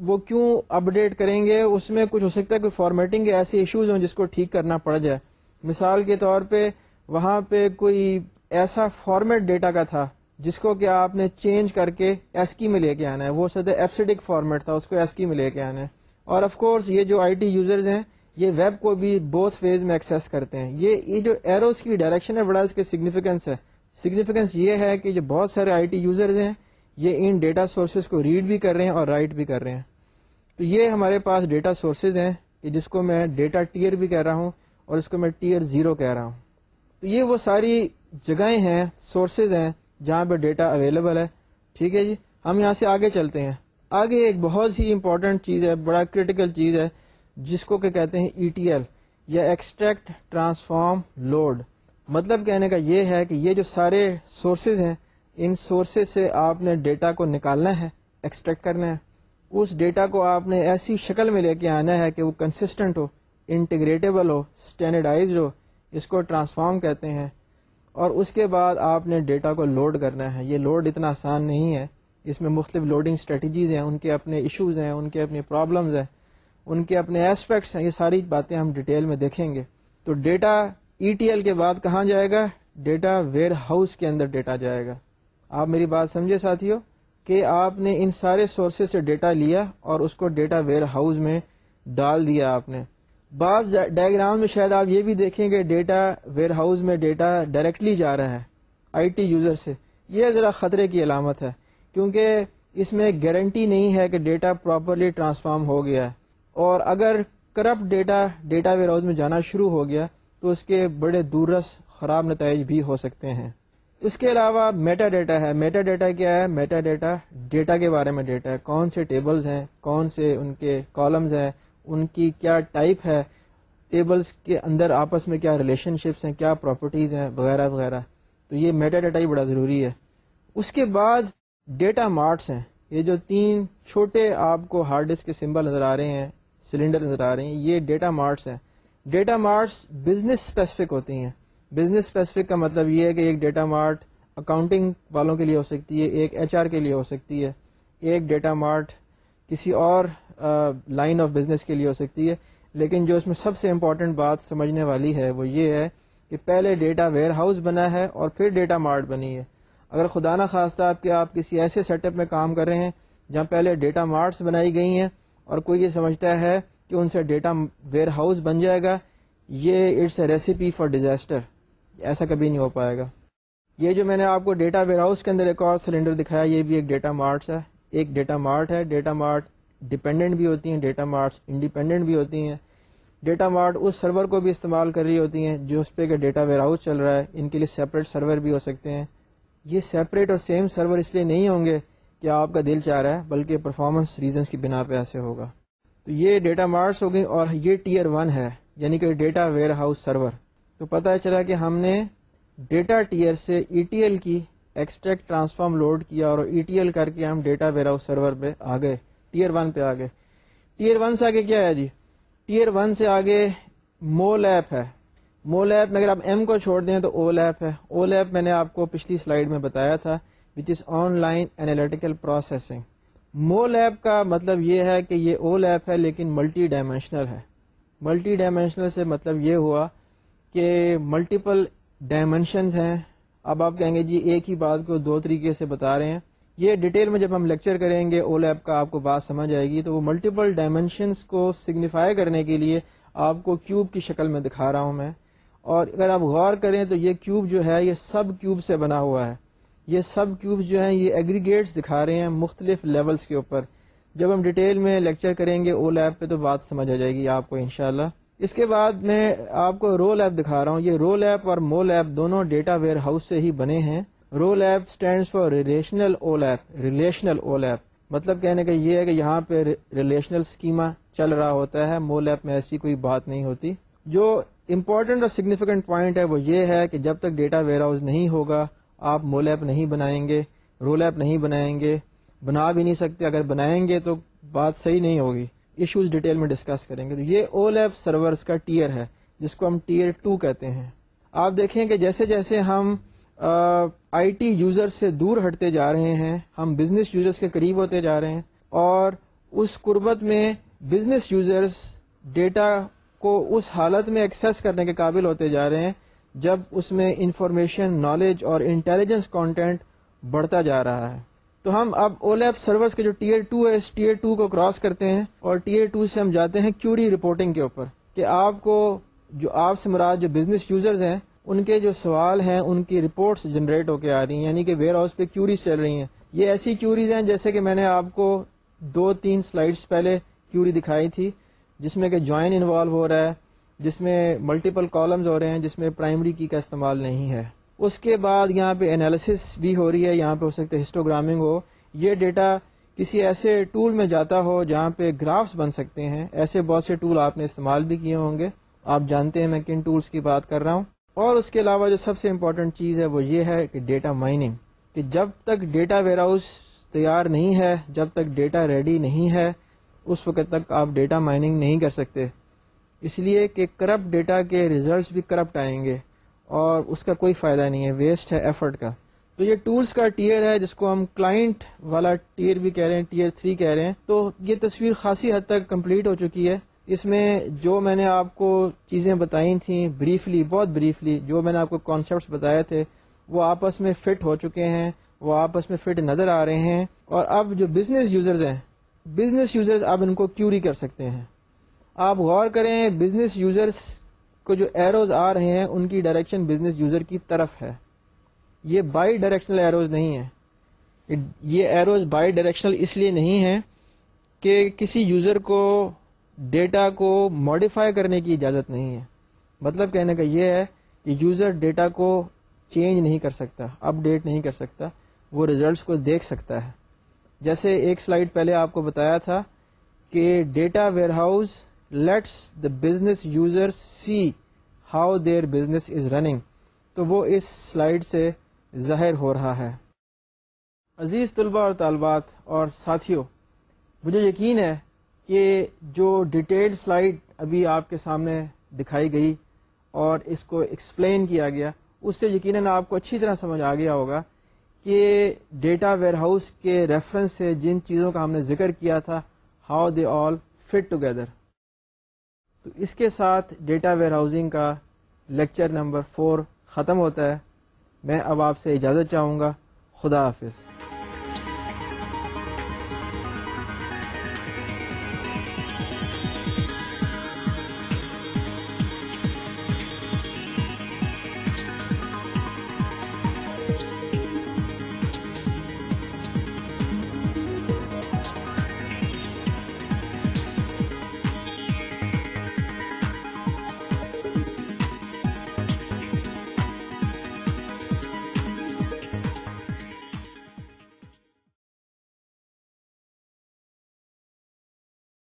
وہ کیوں اپڈیٹ کریں گے؟ اس میں کچھ ہو سکتا ہے کوئی فارمیٹنگ کے ایسے ایشوز ہوں جس کو ٹھیک کرنا پڑ جائے۔ مثال کے طور پہ، وہاں پہ کوئی ایسا فارمیٹ ڈیٹا کا تھا، جس کو کہ آپ نے چینج کر کے ایس کی میں لے کے آنا ہے۔ وہ سد ایپسڈک فارمیٹ تھا، اس کو ایس کی میں لے کے آنا ہے۔ اور آف کورس یہ جو آئی ٹی یوزرز ہیں، یہ ویب کو بھی بوتھ فیز میں ایکسیس کرتے ہیں۔ یہ یہ جو ایروز کی ڈائریکشن ہے، بڑا اس کے سگنیفیکینس ہے۔ سگنیفیکینس یہ ہے کہ جو بہت سارے آئی ٹی یوزرز ہیں، یہ ان ڈیٹا سورسز کو ریڈ بھی کر رہے ہیں اور رائٹ بھی کر رہے ہیں۔ تو یہ ہمارے پاس ڈیٹا سورسز ہیں کہ جس کو میں ڈیٹا ٹیئر بھی کہہ رہا ہوں اور اس کو میں ٹیئر زیرو کہہ رہا ہوں۔ تو یہ وہ ساری جگہیں ہیں سورسز ہیں، جہاں پہ ڈیٹا اویلیبل ہے۔ ٹھیک ہے جی ہم یہاں سے آگے چلتے ہیں۔ آگے ایک بہت ہی امپورٹنٹ چیز ہے، بڑا کریٹیکل چیز ہے، جس کو کہ کہتے ہیں ای ٹی ایل یا ایکسٹریکٹ ٹرانسفارم لوڈ مطلب کہنے کا یہ ہے کہ یہ جو سارے سورسز ہیں، ان سورسز سے آپ نے ڈیٹا کو نکالنا ہے ایکسٹریکٹ کرنا ہے۔ اس ڈیٹا کو آپ نے ایسی شکل میں لے کے آنا ہے کہ وہ کنسسٹنٹ ہو انٹیگریٹیبل ہو اسٹینڈرڈائز ہو، اس کو ٹرانسفارم کہتے ہیں۔ اور اس کے بعد آپ نے ڈیٹا کو لوڈ کرنا ہے۔ یہ لوڈ اتنا آسان نہیں ہے۔ اس میں مختلف لوڈنگ اسٹریٹجیز ہیں، ان کے اپنے ایشوز ہیں، ان کے اپنے پرابلمز ہیں، ان کے اپنے ایسپیکٹس ہیں۔ یہ ساری باتیں ہم ڈیٹیل میں دیکھیں گے۔ تو ڈیٹا ای ٹی ایل کے بعد کہاں جائے گا؟ ڈیٹا ویئر ہاؤس کے اندر ڈیٹا جائے گا۔ آپ میری بات سمجھے ساتھیوں کہ آپ نے ان سارے سورسز سے ڈیٹا لیا اور اس کو ڈیٹا ویئر ہاؤس میں ڈال دیا آپ نے۔ بعض ڈائگرام میں شاید آپ یہ بھی دیکھیں کہ ڈیٹا ویئر ہاؤس میں ڈیٹا ڈائریکٹلی جا رہا ہے آئی ٹی یوزر سے۔ یہ ذرا خطرے کی علامت ہے، کیونکہ اس میں گارنٹی نہیں ہے کہ ڈیٹا پراپرلی ٹرانسفارم ہو گیا ہے۔ اور اگر corrupt data data warehouse میں جانا شروع ہو گیا، تو اس کے بڑے دورس خراب نتائج بھی ہو سکتے ہیں۔ اس کے علاوہ میٹا ڈیٹا ہے۔ میٹا ڈیٹا کیا ہے؟ میٹا ڈیٹا ڈیٹا کے بارے میں ڈیٹا ہے۔ کون سے ٹیبلز ہیں؟ کون سے ان کے کالمز ہیں؟ ان کی کیا ٹائپ ہے ٹیبلز کے اندر آپس میں کیا ریلیشن شپس ہیں، کیا پراپرٹیز ہیں، وغیرہ وغیرہ. تو یہ میٹا ڈیٹا ہی بڑا ضروری ہے. اس کے بعد ڈیٹا مارٹس ہیں. یہ جو تین چھوٹے آپ کو ہارڈ ڈسک کے سمبل نظر آ رہے ہیں سلنڈر نظر آ رہے ہیں، یہ ڈیٹا مارٹس ہیں. ڈیٹا مارٹس بزنس اسپیسیفک ہوتی ہیں. بزنس اسپیسیفک کا مطلب یہ ہے کہ ایک ڈیٹا مارٹ اکاؤنٹنگ والوں کے لیے ہو سکتی ہے، ایک ایچ آر کے لیے ہو سکتی ہے. ایک ڈیٹا مارٹ کسی اور لائن آف بزنس کے لیے ہو سکتی ہے۔ لیکن جو اس میں سب سے امپورٹنٹ بات سمجھنے والی ہے، وہ یہ ہے کہ پہلے ڈیٹا ویئر ہاؤس بنا ہے اور پھر ڈیٹا مارٹ بنی ہے۔ اگر خدا نہ خواستہ آپ کہ آپ کسی ایسے سیٹ اپ میں کام کر رہے ہیں جہاں پہلے ڈیٹا مارٹس بنائی گئی ہیں اور کوئی یہ سمجھتا ہے کہ ان سے ڈیٹا ویئر ہاؤس بن جائے گا، یہ it's a recipe for disaster ایسا کبھی نہیں ہو پائے گا۔ یہ جو میں نے آپ کو ڈیٹا ویئر ہاؤس کے اندر ایک اور سلنڈر دکھایا، یہ بھی ایک ڈیٹا مارٹس ہے۔ ایک ڈیٹا مارٹ ہے۔ ڈیٹا مارٹ ڈپینڈنٹ بھی ہوتی ہیں ڈیٹا مارٹس انڈیپینڈنٹ بھی ہوتی ہیں. ڈیٹا مارٹ اس سرور کو بھی استعمال کر رہی ہوتی ہیں جو اس پہ کہ ڈیٹا ویئر ہاؤس چل رہا ہے، ان کے لیے سیپریٹ سرور بھی ہو سکتے ہیں. یہ سیپریٹ اور سیم سرور اس لیے نہیں ہوں گے کہ آپ کا دل چاہ رہا ہے، بلکہ پرفارمنس ریزنس کی بنا پہ ایسے ہوگا. تو یہ ڈیٹا مارٹس ہو گئی اور یہ ٹیئر ون ہے یعنی کہ ڈیٹا ویئر ہاؤس سرور تو پتہ چلا کہ ہم نے ڈیٹا ٹیئر سے ای ٹی ایل کی ایکسٹریکٹ ٹرانسفارم لوڈ کیا اور ای ٹی ایل کر کے ہم ڈیٹا ویئر ہاؤس سرور پہ آ گئے. ٹیئر ون پہ آگے۔ ٹیئر ون سے آگے کیا ہے جی؟ ٹیئر ون سے آگے مول ایپ ہے۔ مول ایپ میں اگر آپ ایم کو چھوڑ دیں تو اول ایپ ہے۔ اول ایپ میں نے آپ کو پچھلی سلائیڈ میں بتایا تھا which is online analytical processing MOLAP کا مطلب یہ ہے کہ یہ اول ایپ ہے، لیکن ملٹی ڈائمینشنل ہے۔ ملٹی ڈائمینشنل سے مطلب یہ ہوا کہ ملٹیپل ڈائمینشنز ہیں۔ اب آپ کہیں گے جی ایک ہی بات کو دو طریقے سے بتا رہے ہیں۔ یہ ڈیٹیل میں جب ہم لیکچر کریں گے او لیب کا آپ کو بات سمجھ آئے گی، تو وہ ملٹیپل ڈائمینشنس کو سگنیفائی کرنے کے لیے آپ کو کیوب کی شکل میں دکھا رہا ہوں میں۔ اور اگر آپ غور کریں تو یہ کیوب جو ہے، یہ سب کیوب سے بنا ہوا ہے۔ یہ سب کیوب جو ہیں، یہ ایگریگیٹس دکھا رہے ہیں مختلف لیولز کے اوپر۔ جب ہم ڈیٹیل میں لیکچر کریں گے او لیب پہ تو بات سمجھ آ جائے گی آپ کو انشاءاللہ۔ اس کے بعد میں آپ کو رول ایپ دکھا رہا ہوں۔ یہ رول ایپ اور مول ایپ دونوں ڈیٹا ویئر ہاؤس سے ہی بنے ہیں۔ ROLAP stands for relational OLAP relational OLAP مطلب کہنے کا یہ ہے کہ یہاں پہ ریلیشنل اسکیما چل رہا ہوتا ہے مول ایپ میں ایسی کوئی بات نہیں ہوتی۔ جو امپورٹنٹ اور سگنیفیکینٹ پوائنٹ ہے وہ یہ ہے کہ جب تک ڈیٹا ویئر ہاؤس نہیں ہوگا، آپ مول ایپ نہیں بنائیں گے رول ایپ نہیں بنائیں گے، بنا بھی نہیں سکتے۔ اگر بنائیں گے تو بات صحیح نہیں ہوگی۔ ایشوز ڈیٹیل میں ڈسکس کریں گے۔ تو یہ او لیب سرورس کا ٹیئر ہے، جس کو ہم ٹیئر ٹو کہتے ہیں۔ آپ دیکھیں کہ جیسے جیسے ہم آئی ٹی یوزر سے دور ہٹتے جا رہے ہیں۔ ہم بزنس یوزرس کے قریب ہوتے جا رہے ہیں اور اس قربت میں بزنس یوزرس ڈیٹا کو اس حالت میں ایکسیس کرنے کے قابل ہوتے جا رہے ہیں جب اس میں انفارمیشن، نالج اور انٹیلیجنس کانٹینٹ بڑھتا جا رہا ہے۔ تو ہم اب او لیب سرورس کے جو ٹیئر ٹو ہے اس ٹیئر ٹو کو کراس کرتے ہیں اور ٹیئر ٹو سے ہم جاتے ہیں کیوری رپورٹنگ کے اوپر کہ آپ کو جو آپ سے مراد جو بزنس یوزرز ہیں ان کے جو سوال ہیں، ان کی رپورٹس جنریٹ ہو کے آ رہی ہیں یعنی کہ ویئر ہاؤس پہ کیوریز چل رہی ہیں۔ یہ ایسی کیوریز ہیں جیسے کہ میں نے آپ کو دو تین سلائڈس پہلے کیوری دکھائی تھی، جس میں کہ جوائن انوالو ہو رہا ہے، جس میں ملٹیپل کالمز ہو رہے ہیں، جس میں پرائمری کی کا استعمال نہیں ہے۔ اس کے بعد یہاں پہ انالیسس بھی ہو رہی ہے، یہاں پہ ہو سکتا ہے ہسٹوگرامنگ ہو۔ یہ ڈیٹا کسی ایسے ٹول میں جاتا ہو جہاں پہ گرافس بن سکتے ہیں۔ ایسے بہت سے ٹول آپ نے استعمال بھی کیے ہوں گے۔ آپ جانتے ہیں میں کن ٹولس کی بات کر رہا ہوں۔ اور اس کے علاوہ جو سب سے امپورٹنٹ چیز ہے وہ یہ ہے کہ ڈیٹا مائننگ کہ جب تک ڈیٹا ویئر ہاؤس تیار نہیں ہے، جب تک ڈیٹا ریڈی نہیں ہے، اس وقت تک آپ ڈیٹا مائننگ نہیں کر سکتے۔ اس لیے کہ کرپٹ ڈیٹا کے ریزلٹس بھی کرپٹ آئیں گے اور اس کا کوئی فائدہ نہیں ہے ویسٹ ہے ایفرٹ کا۔ تو یہ ٹولس کا ٹیئر ہے، جس کو ہم کلائنٹ والا ٹیئر بھی کہہ رہے ہیں ٹیئر تھری کہہ رہے ہیں۔ تو یہ تصویر خاصی حد تک کمپلیٹ ہو چکی ہے۔ اس میں جو میں نے آپ کو چیزیں بتائی تھیں بریفلی، بہت بریفلی جو میں نے آپ کو کانسیپٹس بتائے تھے، وہ آپس میں فٹ ہو چکے ہیں، وہ آپس میں فٹ نظر آ رہے ہیں اور اب جو بزنس یوزرز ہیں بزنس یوزرز اب ان کو کیوری کر سکتے ہیں۔ آپ غور کریں بزنس یوزرز کو جو ایروز آ رہے ہیں، ان کی ڈائریکشن بزنس یوزر کی طرف ہے۔ یہ بائی ڈائریکشنل ایروز نہیں ہیں۔ یہ ایروز بائی ڈائریکشنل اس لیے نہیں ہیں کہ کسی یوزر کو ڈیٹا کو ماڈیفائی کرنے کی اجازت نہیں ہے۔ مطلب کہنے کا یہ ہے کہ یوزر ڈیٹا کو چینج نہیں کر سکتا اپ ڈیٹ نہیں کر سکتا، وہ ریزلٹس کو دیکھ سکتا ہے۔ جیسے ایک سلائڈ پہلے آپ کو بتایا تھا کہ data warehouse lets the business user see how their business is running تو وہ اس سلائڈ سے ظاہر ہو رہا ہے۔ عزیز طلبہ اور طالبات اور ساتھیوں، مجھے یقین ہے کہ جو ڈیٹیل سلائڈ ابھی آپ کے سامنے دکھائی گئی اور اس کو ایکسپلین کیا گیا، اس سے یقیناً آپ کو اچھی طرح سمجھ آ گیا ہوگا کہ ڈیٹا ویئر ہاؤس کے ریفرنس سے جن چیزوں کا ہم نے ذکر کیا تھا how they all fit together تو اس کے ساتھ ڈیٹا ویئر ہاؤسنگ کا لیکچر نمبر فور ختم ہوتا ہے۔ میں اب آپ سے اجازت چاہوں گا۔ خدا حافظ۔